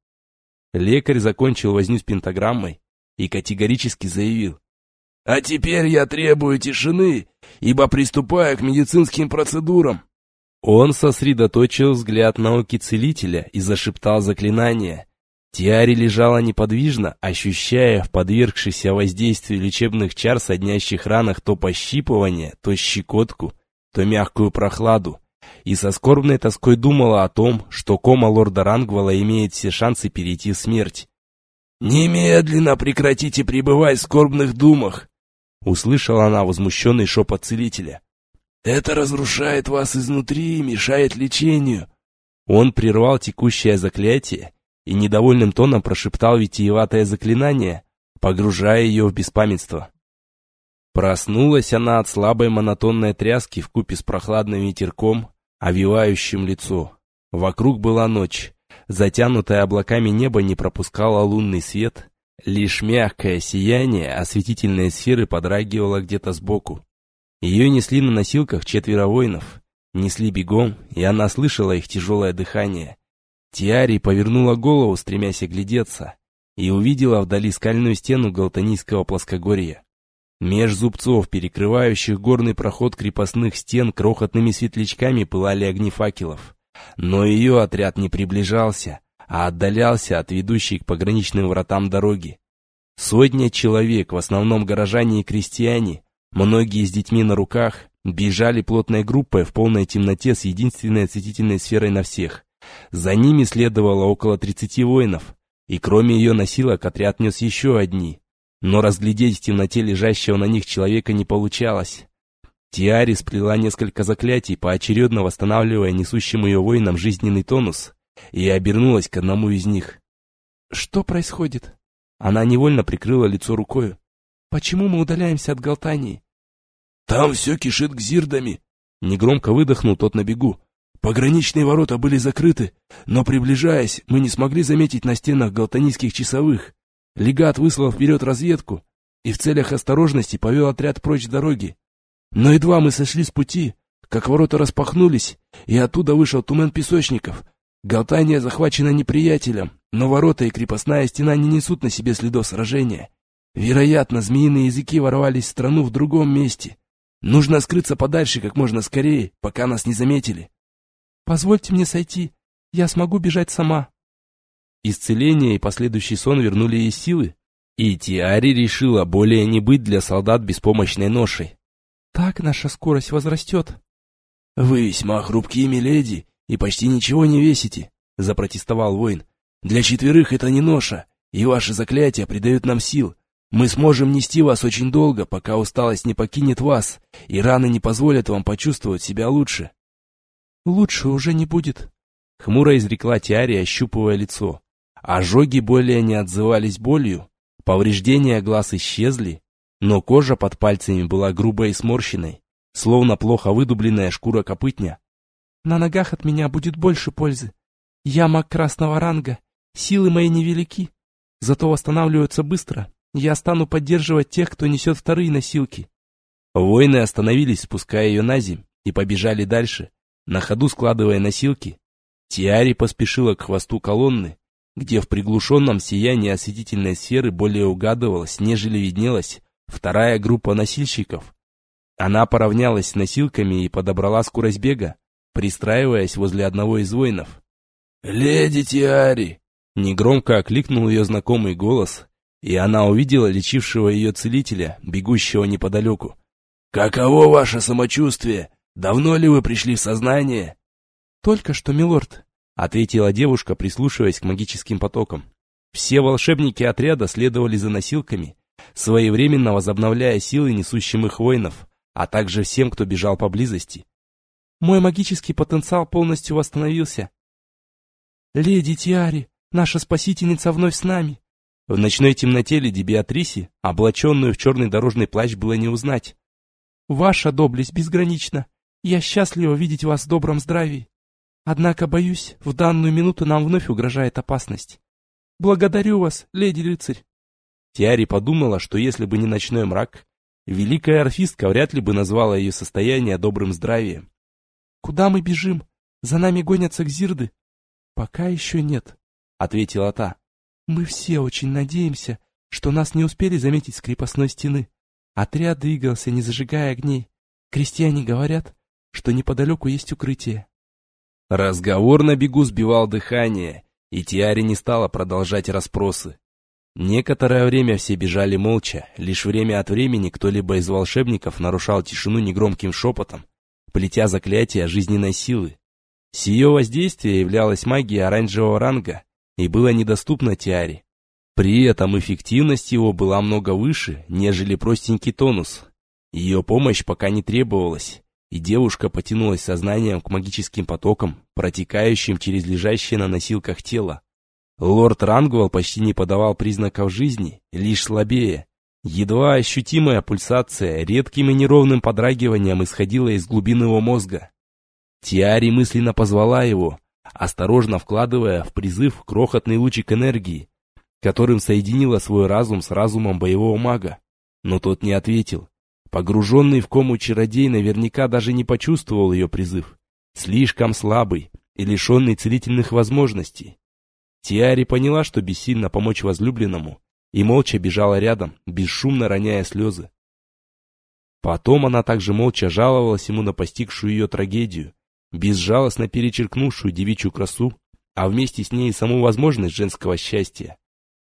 Лекарь закончил возню с пентаграммой и категорически заявил. «А теперь я требую тишины, ибо приступаю к медицинским процедурам». Он сосредоточил взгляд науки целителя и зашептал заклинание. Тиари лежала неподвижно, ощущая в подвергшихся воздействию лечебных чар соднящих ранах то пощипывание, то щекотку, то мягкую прохладу, и со скорбной тоской думала о том, что кома лорда Рангвала имеет все шансы перейти в смерть. «Немедленно прекратите пребывать в скорбных думах!» Услышала она возмущенный шепот целителя. «Это разрушает вас изнутри и мешает лечению!» Он прервал текущее заклятие и недовольным тоном прошептал витиеватое заклинание, погружая ее в беспамятство. Проснулась она от слабой монотонной тряски в купе с прохладным ветерком, овивающим лицо. Вокруг была ночь. Затянутое облаками небо не пропускало лунный свет, лишь мягкое сияние осветительной сферы подрагивало где-то сбоку. Ее несли на носилках четверо воинов, несли бегом, и она слышала их тяжелое дыхание. Тиари повернула голову, стремясь оглядеться, и увидела вдали скальную стену Галтанийского плоскогорья. Меж зубцов, перекрывающих горный проход крепостных стен, крохотными светлячками пылали огни факелов. Но ее отряд не приближался, а отдалялся от ведущей к пограничным вратам дороги. Сотня человек, в основном горожане и крестьяне, многие с детьми на руках, бежали плотной группой в полной темноте с единственной осветительной сферой на всех. За ними следовало около 30 воинов, и кроме ее носилок отряд нес еще одни, но разглядеть в темноте лежащего на них человека не получалось. Тиари сплела несколько заклятий, поочередно восстанавливая несущим ее воинам жизненный тонус, и обернулась к одному из них. «Что происходит?» Она невольно прикрыла лицо рукой. «Почему мы удаляемся от Галтании?» «Там все кишит гзирдами!» Негромко выдохнул тот на бегу. «Пограничные ворота были закрыты, но, приближаясь, мы не смогли заметить на стенах галтанийских часовых. Легат выслал вперед разведку и в целях осторожности повел отряд прочь дороги. Но едва мы сошли с пути, как ворота распахнулись, и оттуда вышел тумен песочников. Галтания захвачена неприятелем, но ворота и крепостная стена не несут на себе следов сражения. Вероятно, змеиные языки ворвались в страну в другом месте. Нужно скрыться подальше как можно скорее, пока нас не заметили. «Позвольте мне сойти, я смогу бежать сама», Исцеление и последующий сон вернули ей силы, и Тиари решила более не быть для солдат беспомощной ношей. «Так наша скорость возрастет». «Вы весьма хрупкие, миледи, и почти ничего не весите», — запротестовал воин. «Для четверых это не ноша, и ваши заклятия придают нам сил. Мы сможем нести вас очень долго, пока усталость не покинет вас, и раны не позволят вам почувствовать себя лучше». «Лучше уже не будет», — хмуро изрекла Тиари, ощупывая лицо. Ожоги более не отзывались болью, повреждения глаз исчезли, но кожа под пальцами была грубой и сморщенной, словно плохо выдубленная шкура копытня. «На ногах от меня будет больше пользы. Я маг красного ранга, силы мои невелики, зато восстанавливаются быстро. Я стану поддерживать тех, кто несет вторые носилки». Воины остановились, спуская ее на земь, и побежали дальше, на ходу складывая носилки. Тиари поспешила к хвосту колонны, где в приглушенном сиянии осветительной сферы более угадывалась, нежели виднелась, вторая группа носильщиков. Она поравнялась с носилками и подобрала скорость бега, пристраиваясь возле одного из воинов. «Леди Тиари!» Негромко окликнул ее знакомый голос, и она увидела лечившего ее целителя, бегущего неподалеку. «Каково ваше самочувствие? Давно ли вы пришли в сознание?» «Только что, милорд», ответила девушка, прислушиваясь к магическим потокам. Все волшебники отряда следовали за носилками, своевременно возобновляя силы несущим их воинов, а также всем, кто бежал поблизости. Мой магический потенциал полностью восстановился. Леди Тиари, наша спасительница вновь с нами. В ночной темноте леди Беатриси, облаченную в черный дорожный плащ, было не узнать. Ваша доблесть безгранична. Я счастлива видеть вас в добром здравии. Однако, боюсь, в данную минуту нам вновь угрожает опасность. Благодарю вас, леди-рыцарь. Тиари подумала, что если бы не ночной мрак, великая орфистка вряд ли бы назвала ее состояние добрым здравием. «Куда мы бежим? За нами гонятся кзирды?» «Пока еще нет», — ответила та. Мы все очень надеемся, что нас не успели заметить с крепостной стены. Отряд двигался, не зажигая огней. Крестьяне говорят, что неподалеку есть укрытие. Разговор на бегу сбивал дыхание, и Тиари не стала продолжать расспросы. Некоторое время все бежали молча, лишь время от времени кто-либо из волшебников нарушал тишину негромким шепотом, плетя заклятия жизненной силы. С ее воздействия являлась магия оранжевого ранга и была недоступна Тиаре. При этом эффективность его была много выше, нежели простенький тонус. Ее помощь пока не требовалась, и девушка потянулась сознанием к магическим потокам, протекающим через лежащее на носилках тело. Лорд Рангвелл почти не подавал признаков жизни, лишь слабее. Едва ощутимая пульсация редким и неровным подрагиванием исходила из глубин его мозга. Тиари мысленно позвала его, осторожно вкладывая в призыв крохотный лучик энергии, которым соединила свой разум с разумом боевого мага. Но тот не ответил. Погруженный в кому чародей наверняка даже не почувствовал ее призыв. Слишком слабый и лишенный целительных возможностей. Тиари поняла, что бессильно помочь возлюбленному, и молча бежала рядом, бесшумно роняя слезы. Потом она также молча жаловалась ему на постигшую ее трагедию, безжалостно перечеркнувшую девичью красу, а вместе с ней и саму возможность женского счастья.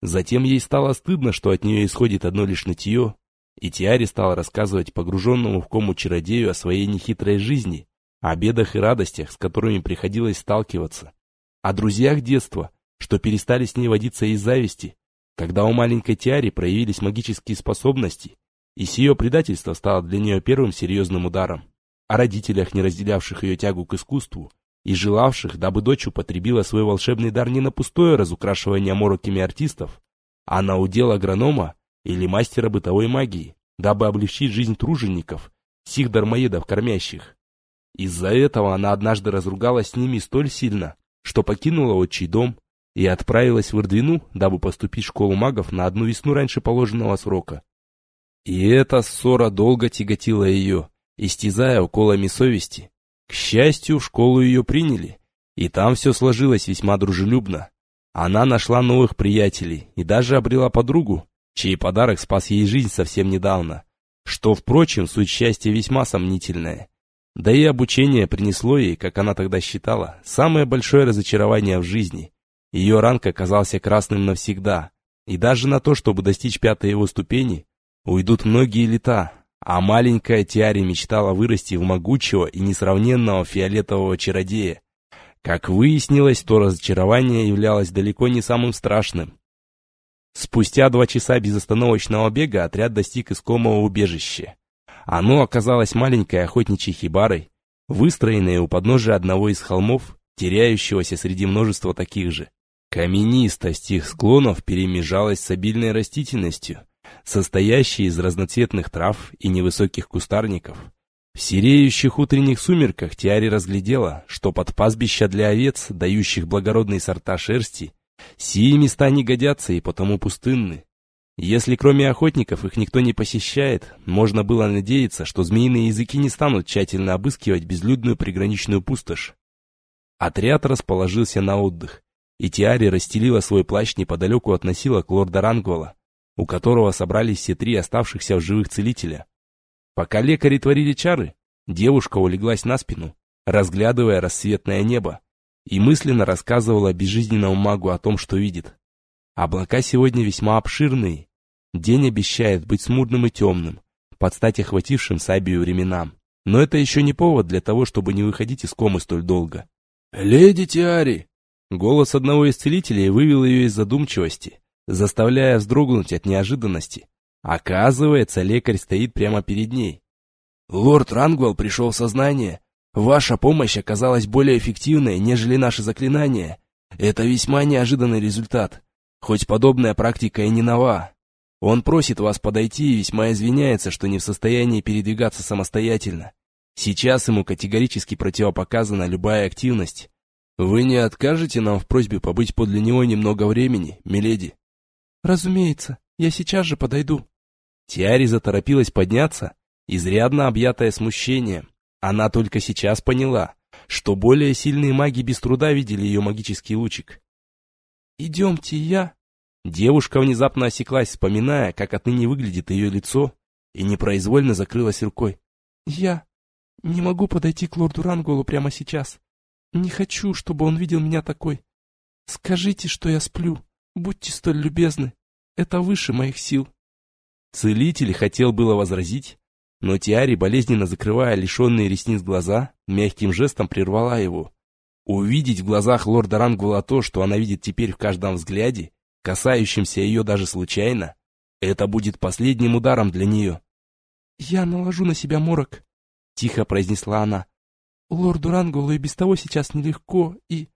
Затем ей стало стыдно, что от нее исходит одно лишь нытье, и Тиари стала рассказывать погруженному в кому чародею о своей нехитрой жизни, о бедах и радостях, с которыми приходилось сталкиваться, о друзьях детства, что перестали с ней водиться из зависти, когда у маленькой Тиари проявились магические способности, и с ее предательства стало для нее первым серьезным ударом, о родителях, не разделявших ее тягу к искусству, и желавших, дабы дочь употребила свой волшебный дар не на пустое разукрашивание мороками артистов, а на удел агронома или мастера бытовой магии, дабы облегчить жизнь тружеников, сих дармоедов кормящих. Из-за этого она однажды разругалась с ними столь сильно, что покинула отчий дом и отправилась в Ирдвину, дабы поступить в школу магов на одну весну раньше положенного срока. И эта ссора долго тяготила ее, истязая уколами совести. К счастью, в школу ее приняли, и там все сложилось весьма дружелюбно. Она нашла новых приятелей и даже обрела подругу, чей подарок спас ей жизнь совсем недавно, что, впрочем, суть счастья весьма сомнительная. Да и обучение принесло ей, как она тогда считала, самое большое разочарование в жизни. Ее ранг оказался красным навсегда, и даже на то, чтобы достичь пятой его ступени, уйдут многие лета, а маленькая Тиари мечтала вырасти в могучего и несравненного фиолетового чародея. Как выяснилось, то разочарование являлось далеко не самым страшным. Спустя два часа безостановочного бега отряд достиг искомого убежища. Оно оказалось маленькой охотничьей хибарой, выстроенной у подножия одного из холмов, теряющегося среди множества таких же. Каменистость их склонов перемежалась с обильной растительностью, состоящей из разноцветных трав и невысоких кустарников. В сереющих утренних сумерках Тиари разглядела, что под пастбища для овец, дающих благородные сорта шерсти, сии места не годятся и потому пустынны. Если кроме охотников их никто не посещает, можно было надеяться, что змеиные языки не станут тщательно обыскивать безлюдную приграничную пустошь. Отряд расположился на отдых, и Тиари расстелила свой плащ неподалеку от носилок лорда Рангвала, у которого собрались все три оставшихся в живых целителя. Пока лекари творили чары, девушка улеглась на спину, разглядывая рассветное небо, и мысленно рассказывала безжизненному магу о том, что видит. Облака сегодня весьма обширные, день обещает быть смурным и темным, под стать охватившим Сабию временам. Но это еще не повод для того, чтобы не выходить из комы столь долго. «Леди Тиари!» Голос одного из целителей вывел ее из задумчивости, заставляя вздрогнуть от неожиданности. Оказывается, лекарь стоит прямо перед ней. «Лорд Рангвелл пришел в сознание. Ваша помощь оказалась более эффективной, нежели наши заклинания. Это весьма неожиданный результат, хоть подобная практика и не нова. Он просит вас подойти и весьма извиняется, что не в состоянии передвигаться самостоятельно. Сейчас ему категорически противопоказана любая активность, «Вы не откажете нам в просьбе побыть подле него немного времени, миледи?» «Разумеется, я сейчас же подойду». Тиари заторопилась подняться, изрядно объятая смущением. Она только сейчас поняла, что более сильные маги без труда видели ее магический лучик. «Идемте, я...» Девушка внезапно осеклась, вспоминая, как отныне выглядит ее лицо, и непроизвольно закрылась рукой. «Я не могу подойти к лорду Ранголу прямо сейчас. Не хочу, чтобы он видел меня такой. Скажите, что я сплю. Будьте столь любезны. Это выше моих сил». Целитель хотел было возразить, но Тиари, болезненно закрывая лишенные ресниц глаза, мягким жестом прервала его. Увидеть в глазах лорда Рангула то, что она видит теперь в каждом взгляде, касающемся ее даже случайно, это будет последним ударом для нее. «Я наложу на себя морок», — тихо произнесла она. «Лорду Рангулу и без того сейчас нелегко, и...»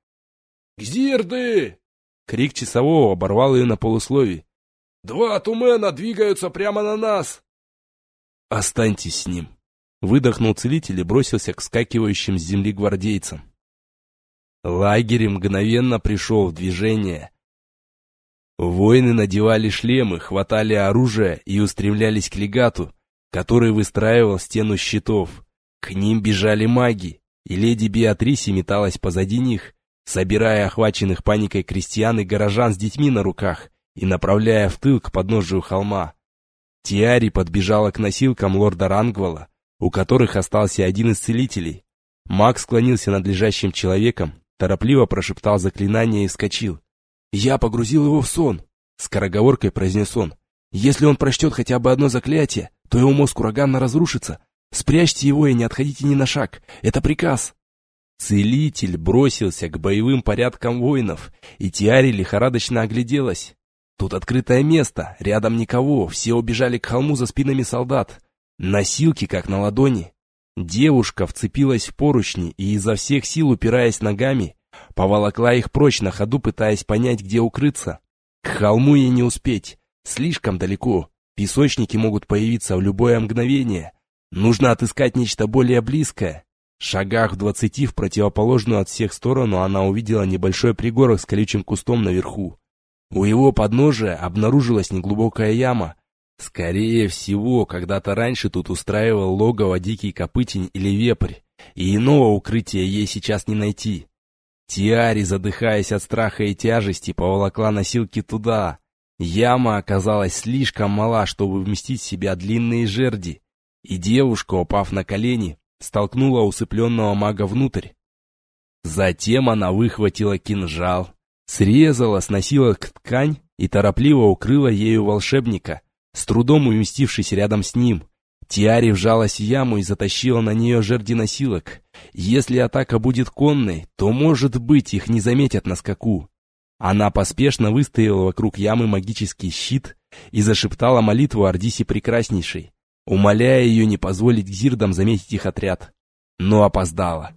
«Гзирды!» Крик часового оборвал ее на полусловии. «Два тумена двигаются прямо на нас!» «Останьтесь с ним!» Выдохнул целитель и бросился к скакивающим с земли гвардейцам. Лагерь мгновенно пришел в движение. Воины надевали шлемы, хватали оружие и устремлялись к легату, который выстраивал стену щитов. К ним бежали маги, и леди Беатриси металась позади них, собирая охваченных паникой крестьян и горожан с детьми на руках и направляя в тыл к подножию холма. Тиари подбежала к носилкам лорда Рангвала, у которых остался один из целителей. Маг склонился над лежащим человеком, торопливо прошептал заклинание и вскочил. «Я погрузил его в сон», — скороговоркой произнес он. «Если он прочтет хотя бы одно заклятие, то его мозг ураганно разрушится. Спрячьте его и не отходите ни на шаг. Это приказ». Целитель бросился к боевым порядкам воинов, и Тиари лихорадочно огляделась. Тут открытое место, рядом никого, все убежали к холму за спинами солдат. Носилки как на ладони. Девушка вцепилась в поручни и изо всех сил, упираясь ногами, поволокла их прочь на ходу, пытаясь понять, где укрыться. К холму ей не успеть, слишком далеко, песочники могут появиться в любое мгновение. Нужно отыскать нечто более близкое. Шагах в двадцати в противоположную от всех сторону она увидела небольшой пригорок с колючим кустом наверху. У его подножия обнаружилась неглубокая яма. Скорее всего, когда-то раньше тут устраивал логово дикий копытень или вепрь, и иного укрытия ей сейчас не найти. Тиари, задыхаясь от страха и тяжести, поволокла носилки туда. Яма оказалась слишком мала, чтобы вместить в себя длинные жерди, и девушка, упав на колени, столкнула усыпленного мага внутрь. Затем она выхватила кинжал, Срезала с носилок ткань и торопливо укрыла ею волшебника, с трудом уместившись рядом с ним. Тиари вжалась в яму и затащила на нее жерди носилок. Если атака будет конной, то, может быть, их не заметят на скаку. Она поспешно выставила вокруг ямы магический щит и зашептала молитву Ардиси Прекраснейшей, умоляя ее не позволить гзирдам заметить их отряд. Но опоздала.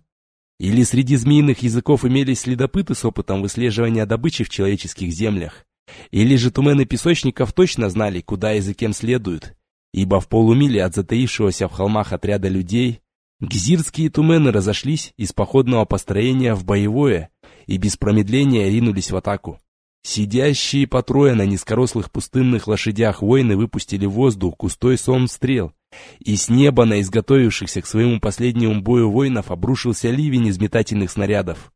Или среди змеиных языков имелись следопыты с опытом выслеживания добычи в человеческих землях? Или же тумены песочников точно знали, куда и за кем следуют? Ибо в полумиле от затаившегося в холмах отряда людей гзирские тумены разошлись из походного построения в боевое и без промедления ринулись в атаку. Сидящие по трое на низкорослых пустынных лошадях воины выпустили в воздух густой сон стрел, и с неба на изготовившихся к своему последнему бою воинов обрушился ливень из метательных снарядов.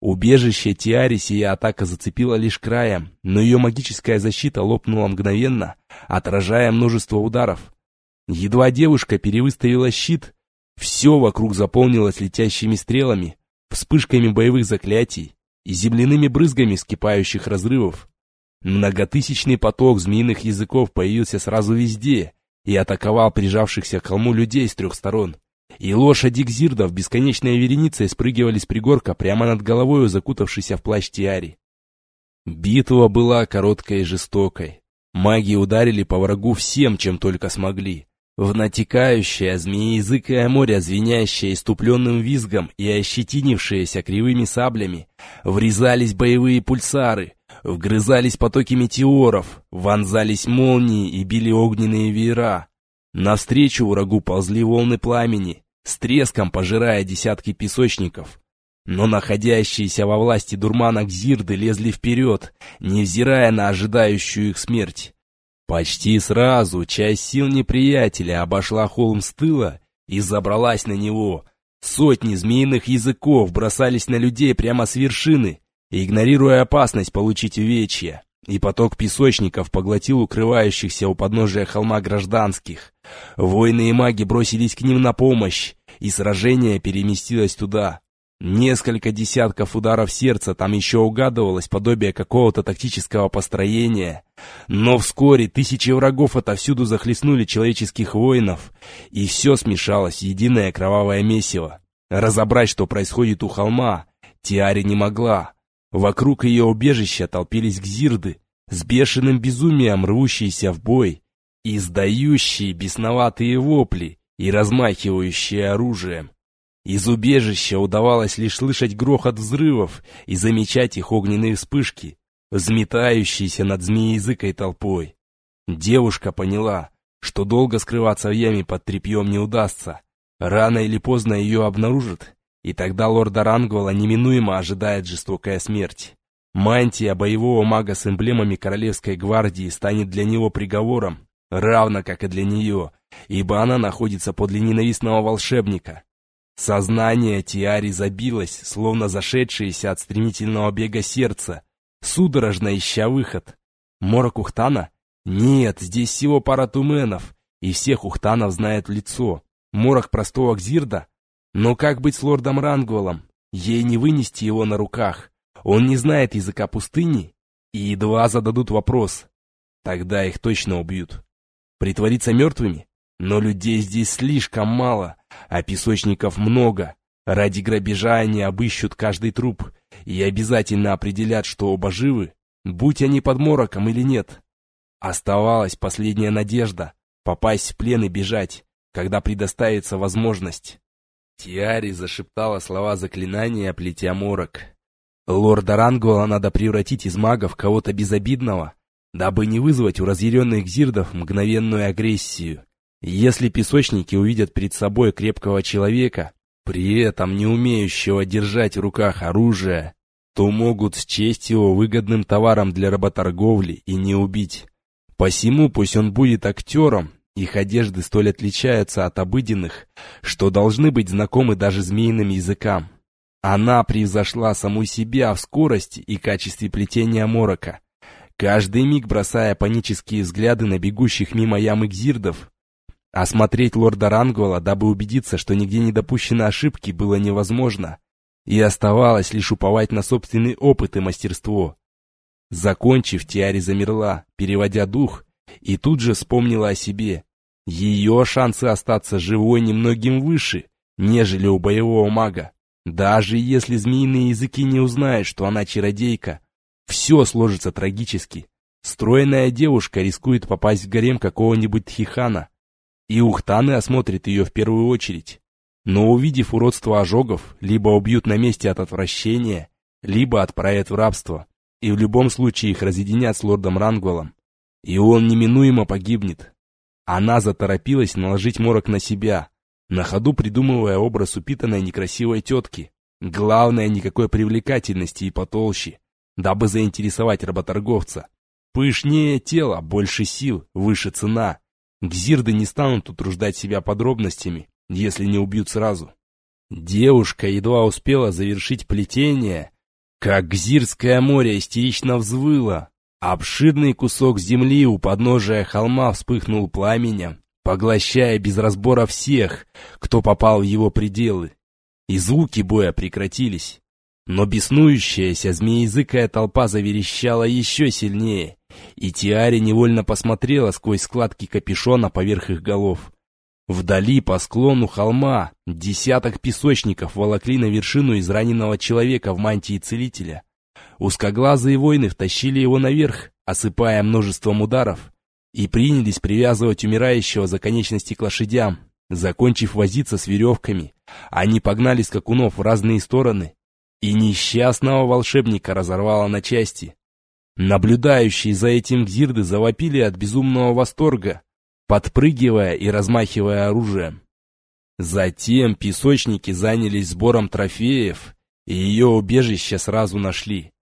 Убежище Тиари сия атака зацепила лишь краем, но ее магическая защита лопнула мгновенно, отражая множество ударов. Едва девушка перевыставила щит, все вокруг заполнилось летящими стрелами, вспышками боевых заклятий и земляными брызгами скипающих разрывов. Многотысячный поток змеиных языков появился сразу везде, и атаковал прижавшихся к холму людей с трех сторон. И лошади Гзирдов бесконечной вереницей спрыгивали с пригорка прямо над головой закутавшейся в плащ Тиари. Битва была короткой и жестокой. Маги ударили по врагу всем, чем только смогли. В натекающее змееязыкое море, звенящее иступленным визгом и ощетинившееся кривыми саблями, врезались боевые пульсары, Вгрызались потоки метеоров, вонзались молнии и били огненные веера. Навстречу врагу ползли волны пламени, с треском пожирая десятки песочников. Но находящиеся во власти дурмана Гзирды лезли вперед, невзирая на ожидающую их смерть. Почти сразу часть сил неприятеля обошла холм с тыла и забралась на него. Сотни змеиных языков бросались на людей прямо с вершины, игнорируя опасность получить увечья. и поток песочников поглотил укрывающихся у подножия холма гражданских. Воины и маги бросились к ним на помощь, и сражение переместилось туда. Несколько десятков ударов сердца там еще угадывалось подобие какого-то тактического построения. Но вскоре тысячи врагов отовсюду захлестнули человеческих воинов, и все смешалось в единое кровавое месиво. Разобрать, что происходит у холма, Тиаре не могла. Вокруг ее убежища толпились гзирды, с бешеным безумием рвущиеся в бой, издающие бесноватые вопли и размахивающие оружием. Из убежища удавалось лишь слышать грохот взрывов и замечать их огненные вспышки, взметающиеся над змеязыкой толпой. Девушка поняла, что долго скрываться в яме под тряпьем не удастся. Рано или поздно ее обнаружат, и тогда лорда Рангвала неминуемо ожидает жестокая смерть. Мантия боевого мага с эмблемами Королевской гвардии станет для него приговором, равно как и для нее, ибо она находится подле ненавистного волшебника, Сознание Тиари забилось, словно зашедшееся от стремительного бега сердца, судорожно ища выход. Морок Ухтана? Нет, здесь всего пара туменов, и всех Ухтанов знает лицо. Морок простого Гзирда? Но как быть с лордом Рангвелом? Ей не вынести его на руках. Он не знает языка пустыни, и едва зададут вопрос. Тогда их точно убьют. Притвориться мертвыми? Но людей здесь слишком мало, а песочников много. Ради грабежа они обыщут каждый труп и обязательно определят, что оба живы, будь они под мороком или нет. Оставалась последняя надежда — попасть в плен и бежать, когда предоставится возможность. Тиари зашептала слова заклинания, плетя морок. Лорда Рангула надо превратить из мага в кого-то безобидного, дабы не вызвать у разъяренных зирдов мгновенную агрессию. Если песочники увидят перед собой крепкого человека, при этом не умеющего держать в руках оружие, то могут счесть его выгодным товаром для работорговли и не убить. Посему пусть он будет актером, их одежды столь отличаются от обыденных, что должны быть знакомы даже змеиным языкам. Она превзошла саму себя в скорости и качестве плетения морока, каждый миг бросая панические взгляды на бегущих мимо ямы гзирдов, Осмотреть лорда Рангвала, дабы убедиться, что нигде не допущено ошибки, было невозможно, и оставалось лишь уповать на собственный опыт и мастерство. Закончив, Тиари замерла, переводя дух, и тут же вспомнила о себе. Ее шансы остаться живой немногим выше, нежели у боевого мага. Даже если змеиные языки не узнают, что она чародейка, все сложится трагически. Стройная девушка рискует попасть в гарем какого-нибудь тхихана, и ухтаны осмотрят ее в первую очередь. Но увидев уродство ожогов, либо убьют на месте от отвращения, либо отправят в рабство. И в любом случае их разъединят с лордом Рангвеллом. И он неминуемо погибнет. Она заторопилась наложить морок на себя, на ходу придумывая образ упитанной некрасивой тетки. Главное, никакой привлекательности и потолще, дабы заинтересовать работорговца. Пышнее тело, больше сил, выше цена. Гзирды не станут утруждать себя подробностями, если не убьют сразу. Девушка едва успела завершить плетение, как Гзирское море истерично взвыло. Обширный кусок земли у подножия холма вспыхнул пламенем, поглощая без разбора всех, кто попал в его пределы. И звуки боя прекратились. Но беснующаяся змеязыкая толпа заверещала еще сильнее, и Тиари невольно посмотрела сквозь складки капюшона поверх их голов. Вдали по склону холма десяток песочников волокли на вершину израненного человека в мантии целителя. Узкоглазые воины втащили его наверх, осыпая множеством ударов, и принялись привязывать умирающего за конечности к лошадям. Закончив возиться с веревками, они погнали скакунов в разные стороны, и несчастного волшебника разорвало на части. Наблюдающие за этим гзирды завопили от безумного восторга, подпрыгивая и размахивая оружием. Затем песочники занялись сбором трофеев, и ее убежище сразу нашли.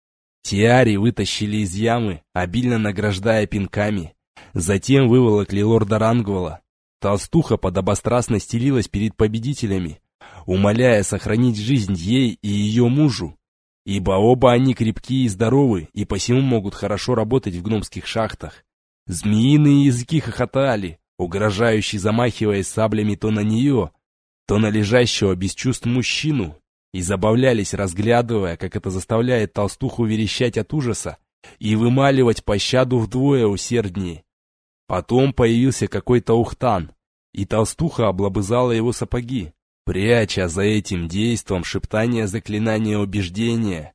Тиари вытащили из ямы, обильно награждая пинками. Затем выволокли лорда Рангвала. Толстуха подобострастно стелилась перед победителями, умоляя сохранить жизнь ей и ее мужу. Ибо оба они крепкие и здоровы, и посему могут хорошо работать в гномских шахтах. Змеиные языки хохотали, угрожающие замахиваясь саблями то на нее, то на лежащего без чувств мужчину, и забавлялись, разглядывая, как это заставляет толстуху верещать от ужаса и вымаливать пощаду вдвое усерднее. Потом появился какой-то ухтан, и толстуха облобызала его сапоги, пряча за этим действом шептание заклинания убеждения.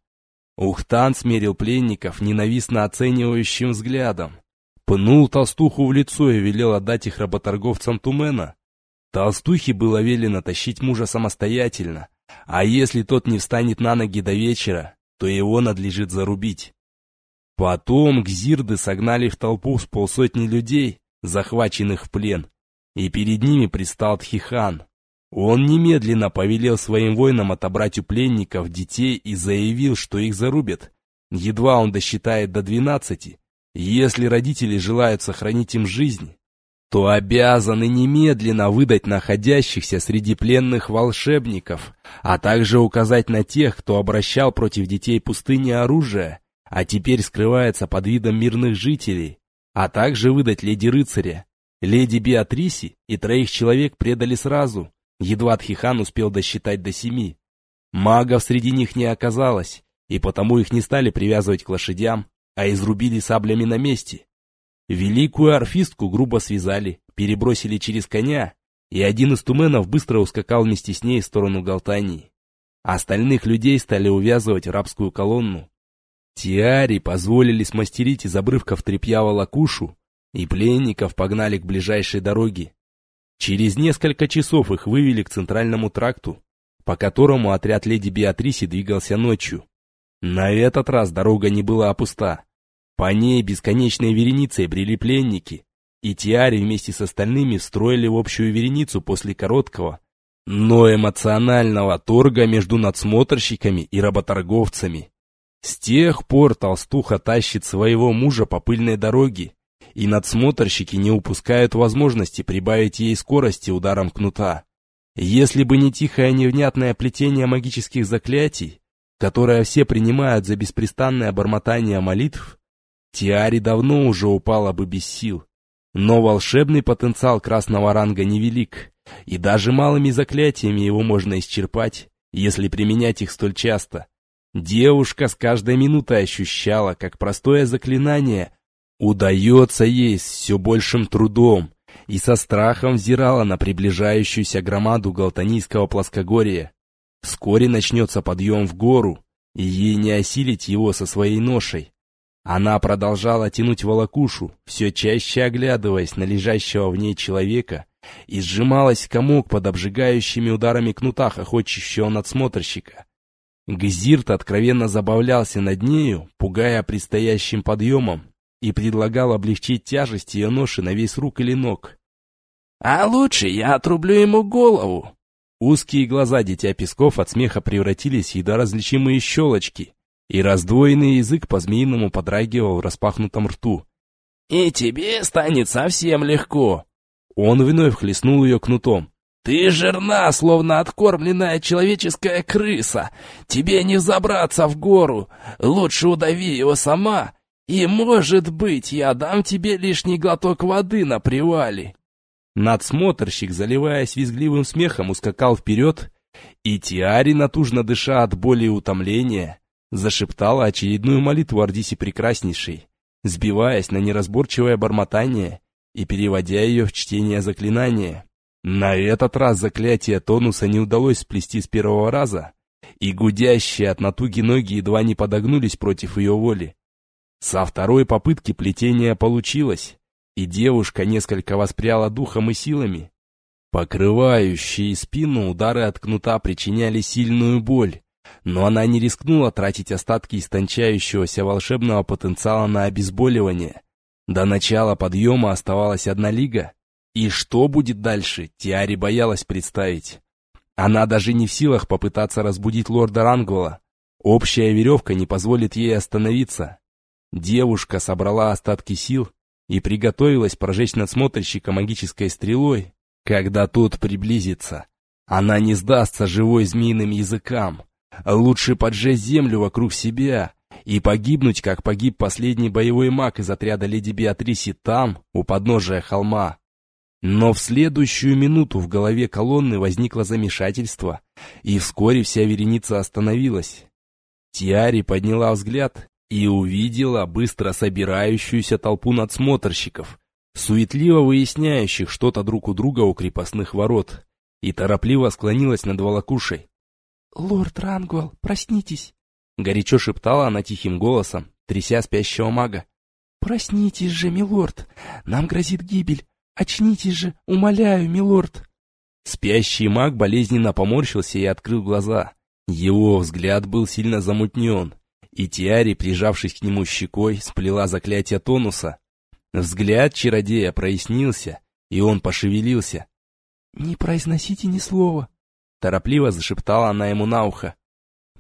Ухтан смерил пленников ненавистно оценивающим взглядом, пнул толстуху в лицо и велел отдать их работорговцам Тумена. Толстухе было велено тащить мужа самостоятельно, а если тот не встанет на ноги до вечера, то его надлежит зарубить. Потом гзирды согнали в толпу с полсотни людей, захваченных в плен, и перед ними предстал Тхихан. Он немедленно повелел своим воинам отобрать у пленников детей и заявил, что их зарубят. Едва он досчитает до двенадцати. Если родители желают сохранить им жизнь, то обязаны немедленно выдать находящихся среди пленных волшебников, а также указать на тех, кто обращал против детей пустыни оружие, а теперь скрывается под видом мирных жителей, а также выдать леди-рыцаря. Леди Беатриси и троих человек предали сразу, едва Тхихан успел досчитать до семи. Магов среди них не оказалось, и потому их не стали привязывать к лошадям, а изрубили саблями на месте. Великую арфистку грубо связали, перебросили через коня, и один из туменов быстро ускакал вместе с ней в сторону Галтании. Остальных людей стали увязывать в рабскую колонну. Тиари позволили смастерить из обрывков тряпья волокушу, и пленников погнали к ближайшей дороге. Через несколько часов их вывели к центральному тракту, по которому отряд леди Беатриси двигался ночью. На этот раз дорога не была пуста. По ней бесконечной вереницей брели пленники, и Тиари вместе с остальными встроили в общую вереницу после короткого, но эмоционального торга между надсмотрщиками и работорговцами. С тех пор толстуха тащит своего мужа по пыльной дороге, и надсмотрщики не упускают возможности прибавить ей скорости ударом кнута. Если бы не тихое невнятное плетение магических заклятий, которое все принимают за беспрестанное бормотание молитв, Тиари давно уже упала бы без сил. Но волшебный потенциал красного ранга невелик, и даже малыми заклятиями его можно исчерпать, если применять их столь часто. Девушка с каждой минутой ощущала, как простое заклинание удается ей с все большим трудом, и со страхом взирала на приближающуюся громаду Галтанийского плоскогорья. Вскоре начнется подъем в гору, и ей не осилить его со своей ношей. Она продолжала тянуть волокушу, все чаще оглядываясь на лежащего в ней человека, и сжималась комок под обжигающими ударами кнута хохочущего надсмотрщика. Гзирт откровенно забавлялся над нею, пугая предстоящим подъемом, и предлагал облегчить тяжесть ее ноши на весь рук или ног. «А лучше я отрублю ему голову!» Узкие глаза Дитя Песков от смеха превратились в едва различимые щелочки, и раздвоенный язык по-змеиному подрагивал в распахнутом рту. «И тебе станет совсем легко!» Он вновь хлестнул ее кнутом. «Ты жирна, словно откормленная человеческая крыса! Тебе не взобраться в гору! Лучше удави его сама, и, может быть, я дам тебе лишний глоток воды на привале!» Надсмотрщик, заливаясь визгливым смехом, ускакал вперед, и Тиари, натужно дыша от боли и утомления, зашептала очередную молитву Ардиси Прекраснейшей, сбиваясь на неразборчивое бормотание и переводя ее в чтение заклинания. На этот раз заклятие тонуса не удалось сплести с первого раза, и гудящие от натуги ноги едва не подогнулись против ее воли. Со второй попытки плетение получилось, и девушка несколько воспряла духом и силами. Покрывающие спину удары от кнута причиняли сильную боль, но она не рискнула тратить остатки истончающегося волшебного потенциала на обезболивание. До начала подъема оставалась одна лига, и что будет дальше, Тиари боялась представить. Она даже не в силах попытаться разбудить лорда Рангвола. Общая веревка не позволит ей остановиться. Девушка собрала остатки сил и приготовилась прожечь надсмотрщика магической стрелой, когда тот приблизится. Она не сдастся живой змеиным языкам. Лучше поджечь землю вокруг себя и погибнуть, как погиб последний боевой маг из отряда леди Беатриси там, у подножия холма. Но в следующую минуту в голове колонны возникло замешательство, и вскоре вся вереница остановилась. Тиари подняла взгляд и увидела быстро собирающуюся толпу надсмотрщиков, суетливо выясняющих что-то друг у друга у крепостных ворот, и торопливо склонилась над волокушей. «Лорд Рангуэлл, проснитесь!» Горячо шептала она тихим голосом, тряся спящего мага. «Проснитесь же, милорд! Нам грозит гибель! Очнитесь же, умоляю, милорд!» Спящий маг болезненно поморщился и открыл глаза. Его взгляд был сильно замутнен, и Тиари, прижавшись к нему щекой, сплела заклятие тонуса. Взгляд чародея прояснился, и он пошевелился. «Не произносите ни слова», — торопливо зашептала она ему на ухо.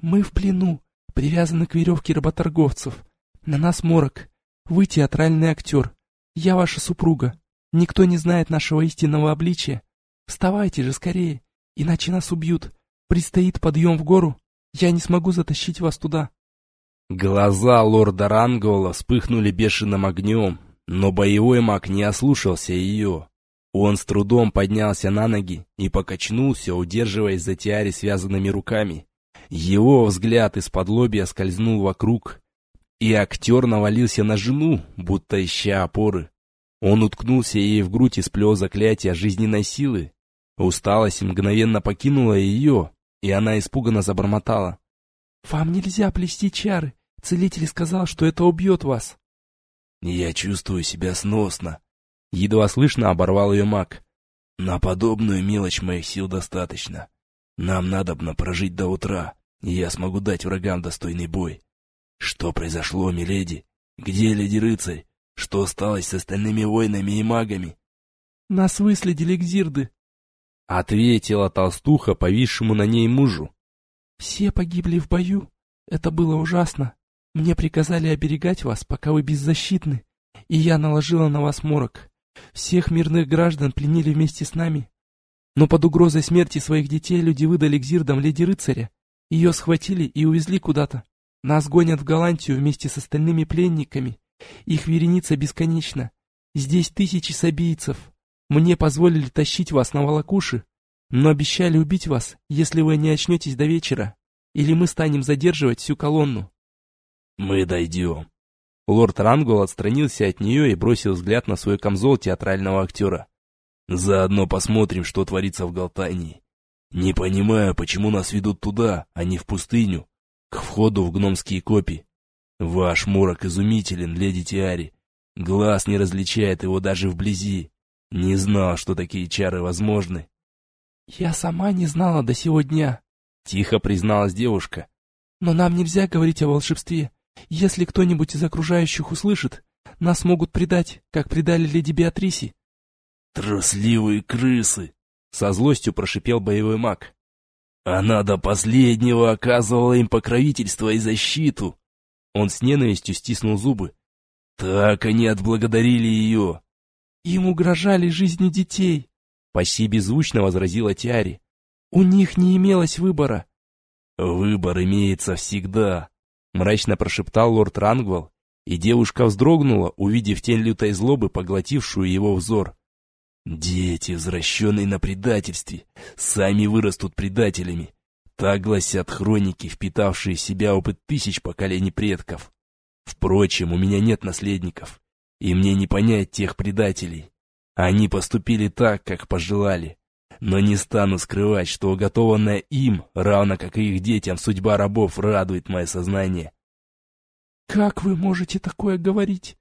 «Мы в плену, привязаны к веревке работорговцев. На нас морок. Вы театральный актер. Я ваша супруга. Никто не знает нашего истинного обличия. Вставайте же скорее, иначе нас убьют. Предстоит подъем в гору. Я не смогу затащить вас туда. Глаза лорда Рангола вспыхнули бешеным огнем, но боевой маг не ослушался ее. Он с трудом поднялся на ноги и покачнулся, удерживаясь за тиаре связанными руками. Его взгляд из-под лобья скользнул вокруг, и актер навалился на жену, будто ища опоры. Он уткнулся ей в грудь и сплел заклятие жизненной силы. Усталость мгновенно покинула ее, и она испуганно забормотала. «Вам нельзя плести чары. Целитель сказал, что это убьет вас». «Я чувствую себя сносно», — едва слышно оборвал ее маг. «На подобную мелочь моих сил достаточно. Нам надобно прожить до утра, и я смогу дать врагам достойный бой. Что произошло, миледи? Где леди-рыцарь? Что осталось с остальными воинами и магами? Нас выследили Гзирды. Ответила толстуха, повисшему на ней мужу. Все погибли в бою. Это было ужасно. Мне приказали оберегать вас, пока вы беззащитны. И я наложила на вас морок. Всех мирных граждан пленили вместе с нами. Но под угрозой смерти своих детей люди выдали Гзирдам леди-рыцаря. Ее схватили и увезли куда-то. Нас гонят в Голландию вместе с остальными пленниками. Их вереница бесконечна. Здесь тысячи сабийцев. Мне позволили тащить вас на волокуши, но обещали убить вас, если вы не очнетесь до вечера, или мы станем задерживать всю колонну. Мы дойдем. Лорд Рангол отстранился от нее и бросил взгляд на свой камзол театрального актера. Заодно посмотрим, что творится в Галтании. Не понимаю, почему нас ведут туда, а не в пустыню, к входу в гномские копи. Ваш морок изумителен, леди Тиари. Глаз не различает его даже вблизи. Не знал, что такие чары возможны. Я сама не знала до сего дня, тихо призналась девушка. Но нам нельзя говорить о волшебстве. Если кто-нибудь из окружающих услышит, нас могут предать, как предали леди Беатриси. Трусливые крысы, со злостью прошипел боевой маг. Она до последнего оказывала им покровительство и защиту. Он с ненавистью стиснул зубы. Так они отблагодарили ее. Им угрожали жизни детей. Почти беззвучно возразила Тиари. У них не имелось выбора. Выбор имеется всегда, мрачно прошептал лорд Рангвелл, и девушка вздрогнула, увидев тень лютой злобы, поглотившую его взор. Дети, возвращенные на предательстве, сами вырастут предателями. Так гласят хроники, впитавшие в себя опыт тысяч поколений предков. Впрочем, у меня нет наследников, и мне не понять тех предателей. Они поступили так, как пожелали. Но не стану скрывать, что уготованная им, равно как и их детям, судьба рабов радует мое сознание. «Как вы можете такое говорить?»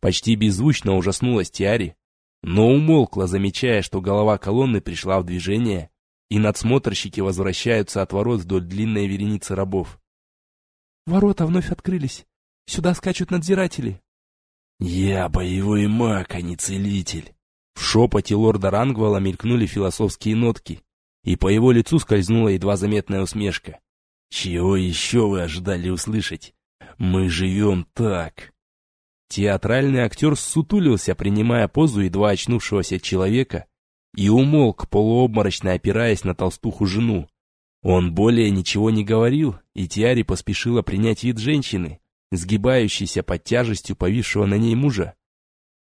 Почти беззвучно ужаснулась Тиари, но умолкла, замечая, что голова колонны пришла в движение, и надсмотрщики возвращаются от ворот вдоль длинной вереницы рабов. Ворота вновь открылись. Сюда скачут надзиратели. Я боевой маг, а не целитель. В шепоте лорда Рангвала мелькнули философские нотки, и по его лицу скользнула едва заметная усмешка. Чего еще вы ожидали услышать? Мы живем так. Театральный актер сутулился, принимая позу едва очнувшегося человека, и умолк, полуобморочно опираясь на толстуху жену. Он более ничего не говорил, и Тиари поспешила принять вид женщины, сгибающейся под тяжестью повисшего на ней мужа.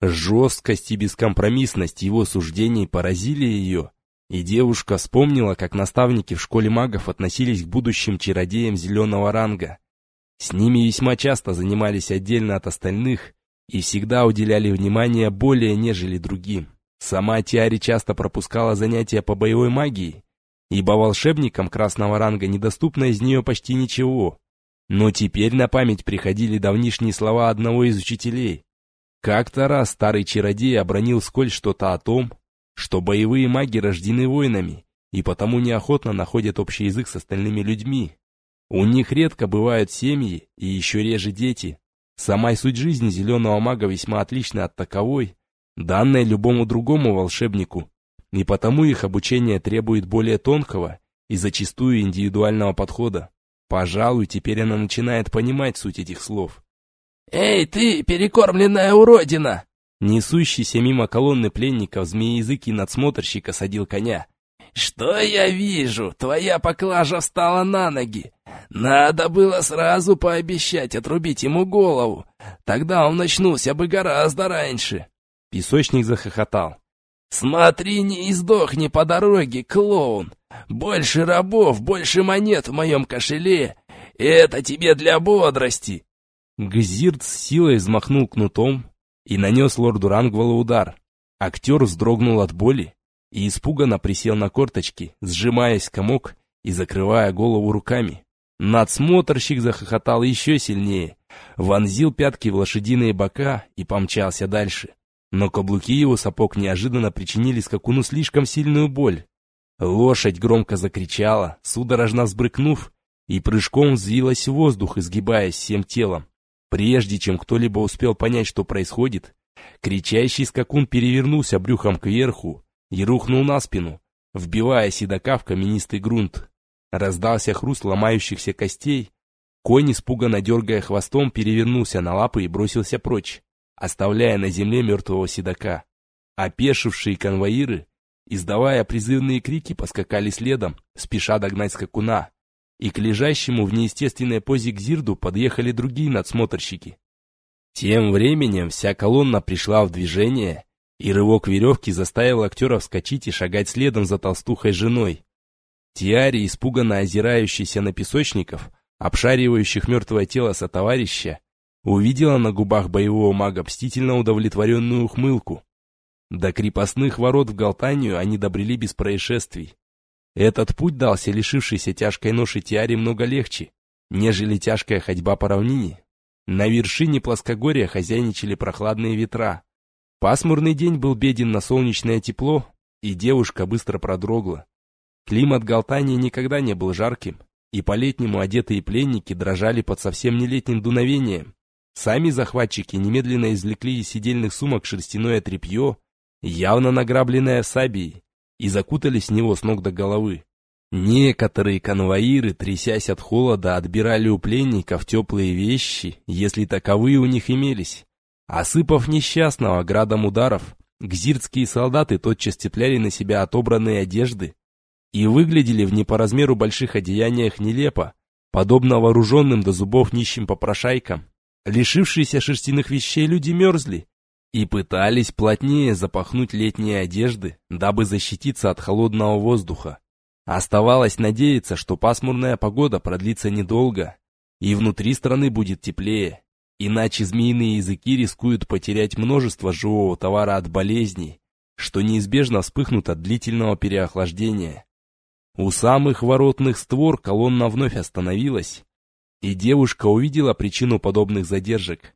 Жесткость и бескомпромиссность его суждений поразили ее, и девушка вспомнила, как наставники в школе магов относились к будущим чародеям зеленого ранга. С ними весьма часто занимались отдельно от остальных и всегда уделяли внимание более нежели другим. Сама Тиари часто пропускала занятия по боевой магии, ибо волшебникам красного ранга недоступно из нее почти ничего. Но теперь на память приходили давнишние слова одного из учителей. Как-то раз старый чародей обронил сколь что-то о том, что боевые маги рождены воинами и потому неохотно находят общий язык с остальными людьми. У них редко бывают семьи и еще реже дети. Сама суть жизни зеленого мага весьма отлична от таковой, данной любому другому волшебнику, и потому их обучение требует более тонкого и зачастую индивидуального подхода. Пожалуй, теперь она начинает понимать суть этих слов. «Эй, ты, перекормленная уродина!» Несущийся мимо колонны пленников змеязыки надсмотрщика садил коня. «Что я вижу? Твоя поклажа встала на ноги. Надо было сразу пообещать отрубить ему голову. Тогда он начнулся бы гораздо раньше». Песочник захохотал. «Смотри, не издохни по дороге, клоун! Больше рабов, больше монет в моем кошеле! Это тебе для бодрости!» Гзирт с силой взмахнул кнутом и нанес лорду Рангвалу удар. Актер вздрогнул от боли и испуганно присел на корточки, сжимаясь комок и закрывая голову руками. Надсмотрщик захохотал еще сильнее, вонзил пятки в лошадиные бока и помчался дальше. Но каблуки его сапог неожиданно причинили скакуну слишком сильную боль. Лошадь громко закричала, судорожно взбрыкнув, и прыжком взвилась в воздух, изгибаясь всем телом. Прежде чем кто-либо успел понять, что происходит, кричащий скакун перевернулся брюхом кверху и рухнул на спину, вбивая седока в каменистый грунт. Раздался хруст ломающихся костей, конь, испуганно дергая хвостом, перевернулся на лапы и бросился прочь оставляя на земле мертвого седока. Опешившие конвоиры, издавая призывные крики, поскакали следом, спеша догнать скакуна, и к лежащему в неестественной позе Гзирду подъехали другие надсмотрщики. Тем временем вся колонна пришла в движение, и рывок веревки заставил актера вскочить и шагать следом за толстухой женой. Тиари, испуганно озирающийся на песочников, обшаривающих мертвое тело сотоварища, увидела на губах боевого мага мстительно удовлетворенную ухмылку. До крепостных ворот в Галтанию они добрели без происшествий. Этот путь дался лишившейся тяжкой ноши Тиаре много легче, нежели тяжкая ходьба по равнине. На вершине плоскогорья хозяйничали прохладные ветра. Пасмурный день был беден на солнечное тепло, и девушка быстро продрогла. Климат Галтании никогда не был жарким, и по-летнему одетые пленники дрожали под совсем не летним дуновением. Сами захватчики немедленно извлекли из сидельных сумок шерстяное тряпье, явно награбленное сабией, и закутались в него с ног до головы. Некоторые конвоиры, трясясь от холода, отбирали у пленников теплые вещи, если таковые у них имелись. Осыпав несчастного градом ударов, гзиртские солдаты тотчас цепляли на себя отобранные одежды и выглядели в не по размеру больших одеяниях нелепо, подобно вооруженным до зубов нищим попрошайкам. Лишившиеся шерстяных вещей люди мерзли и пытались плотнее запахнуть летние одежды, дабы защититься от холодного воздуха. Оставалось надеяться, что пасмурная погода продлится недолго, и внутри страны будет теплее, иначе змеиные языки рискуют потерять множество живого товара от болезней, что неизбежно вспыхнут от длительного переохлаждения. У самых воротных створ колонна вновь остановилась, и девушка увидела причину подобных задержек.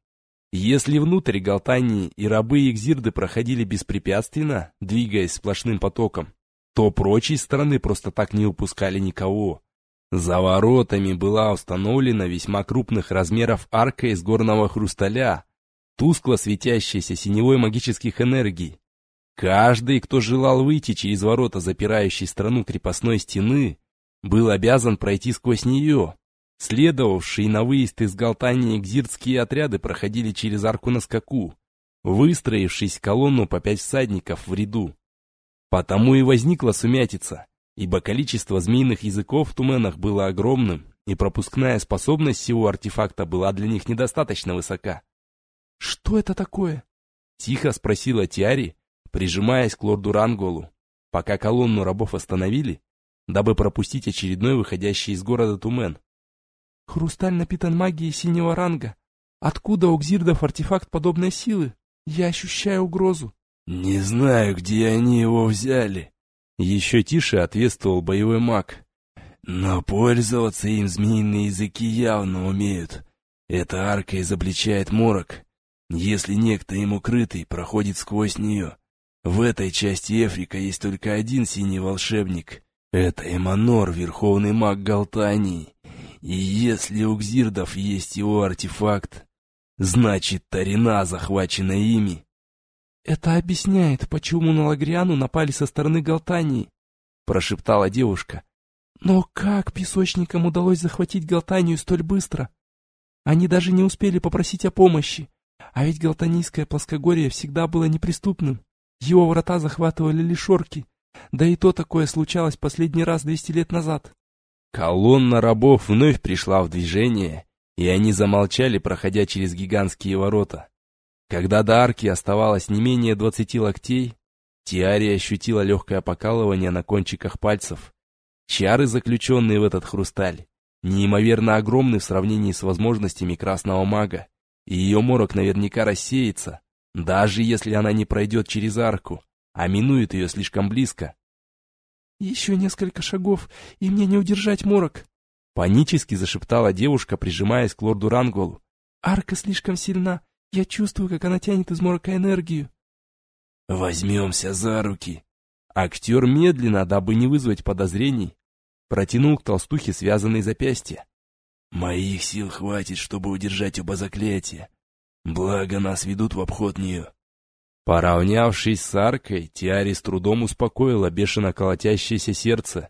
Если внутрь Галтании и рабы Экзирды проходили беспрепятственно, двигаясь сплошным потоком, то прочей стороны просто так не упускали никого. За воротами была установлена весьма крупных размеров арка из горного хрусталя, тускло светящаяся синевой магических энергий. Каждый, кто желал выйти через ворота запирающей страну крепостной стены, был обязан пройти сквозь нее, Следовавшие на выезд из Галтании экзиртские отряды проходили через арку на скаку, выстроившись колонну по пять всадников в ряду. Потому и возникла сумятица, ибо количество змеиных языков в туменах было огромным, и пропускная способность всего артефакта была для них недостаточно высока. «Что это такое?» — тихо спросила Тиари, прижимаясь к лорду Ранголу, пока колонну рабов остановили, дабы пропустить очередной выходящий из города Тумен. «Хрусталь напитан магией синего ранга. Откуда у Гзирдов артефакт подобной силы? Я ощущаю угрозу». «Не знаю, где они его взяли», — еще тише ответствовал боевой маг. «Но пользоваться им змеиные языки явно умеют. Эта арка изобличает морок. Если некто им укрытый проходит сквозь нее. В этой части Эфрика есть только один синий волшебник. Это Эманор, верховный маг Галтании. И если у Гзирдов есть его артефакт, значит Тарина захвачена ими. «Это объясняет, почему на Лагриану напали со стороны Галтании», — прошептала девушка. «Но как песочникам удалось захватить Галтанию столь быстро? Они даже не успели попросить о помощи, а ведь Галтанийское плоскогорье всегда было неприступным. Его врата захватывали лишь орки, да и то такое случалось последний раз двести лет назад». Колонна рабов вновь пришла в движение, и они замолчали, проходя через гигантские ворота. Когда до арки оставалось не менее двадцати локтей, Тиари ощутила легкое покалывание на кончиках пальцев. Чары, заключенные в этот хрусталь, неимоверно огромны в сравнении с возможностями красного мага, и ее морок наверняка рассеется, даже если она не пройдет через арку, а минует ее слишком близко. «Еще несколько шагов, и мне не удержать морок!» Панически зашептала девушка, прижимаясь к лорду Ранголу. «Арка слишком сильна, я чувствую, как она тянет из морока энергию. Возьмемся за руки. Актер медленно, дабы не вызвать подозрений, протянул к толстухе связанные запястья. Моих сил хватит, чтобы удержать оба заклятия. Благо нас ведут в обход нее. Поравнявшись с аркой, Тиари с трудом успокоила бешено колотящееся сердце.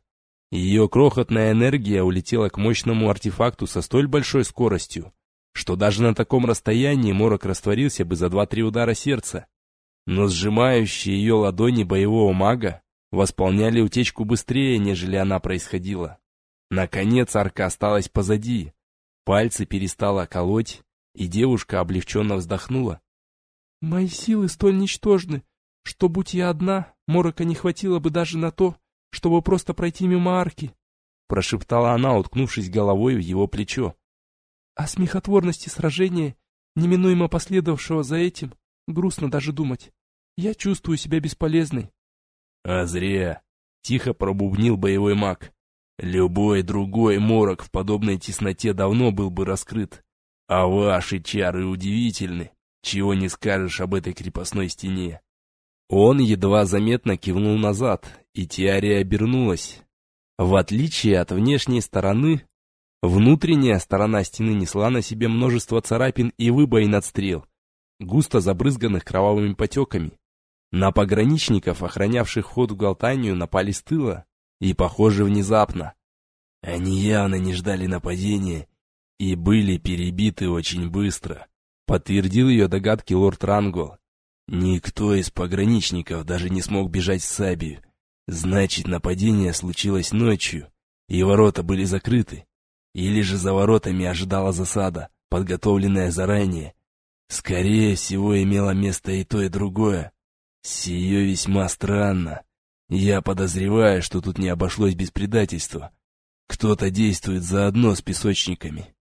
Ее крохотная энергия улетела к мощному артефакту со столь большой скоростью, что даже на таком расстоянии морок растворился бы за два-три удара сердца. Но сжимающие ее ладони боевого мага восполняли утечку быстрее, нежели она происходила. Наконец арка осталась позади, пальцы перестала колоть, и девушка облегченно вздохнула. «Мои силы столь ничтожны, что, будь я одна, морока не хватило бы даже на то, чтобы просто пройти мимо арки», прошептала она, уткнувшись головой в его плечо. О смехотворности сражения, неминуемо последовавшего за этим, грустно даже думать. Я чувствую себя бесполезной. А зря. Тихо пробубнил боевой маг. Любой другой морок в подобной тесноте давно был бы раскрыт. А ваши чары удивительны. Чего не скажешь об этой крепостной стене. Он едва заметно кивнул назад, и Тиария обернулась. В отличие от внешней стороны, Внутренняя сторона стены несла на себе множество царапин и выбоин от стрел, густо забрызганных кровавыми потеками. На пограничников, охранявших вход в Галтанию, напали с тыла, и, похоже, внезапно. Они явно не ждали нападения и были перебиты очень быстро, подтвердил ее догадки лорд Рангол. Никто из пограничников даже не смог бежать в Сабию. Значит, нападение случилось ночью, и ворота были закрыты. Или же за воротами ожидала засада, подготовленная заранее. Скорее всего, имело место и то, и другое. Сие весьма странно. Я подозреваю, что тут не обошлось без предательства. Кто-то действует заодно с песочниками.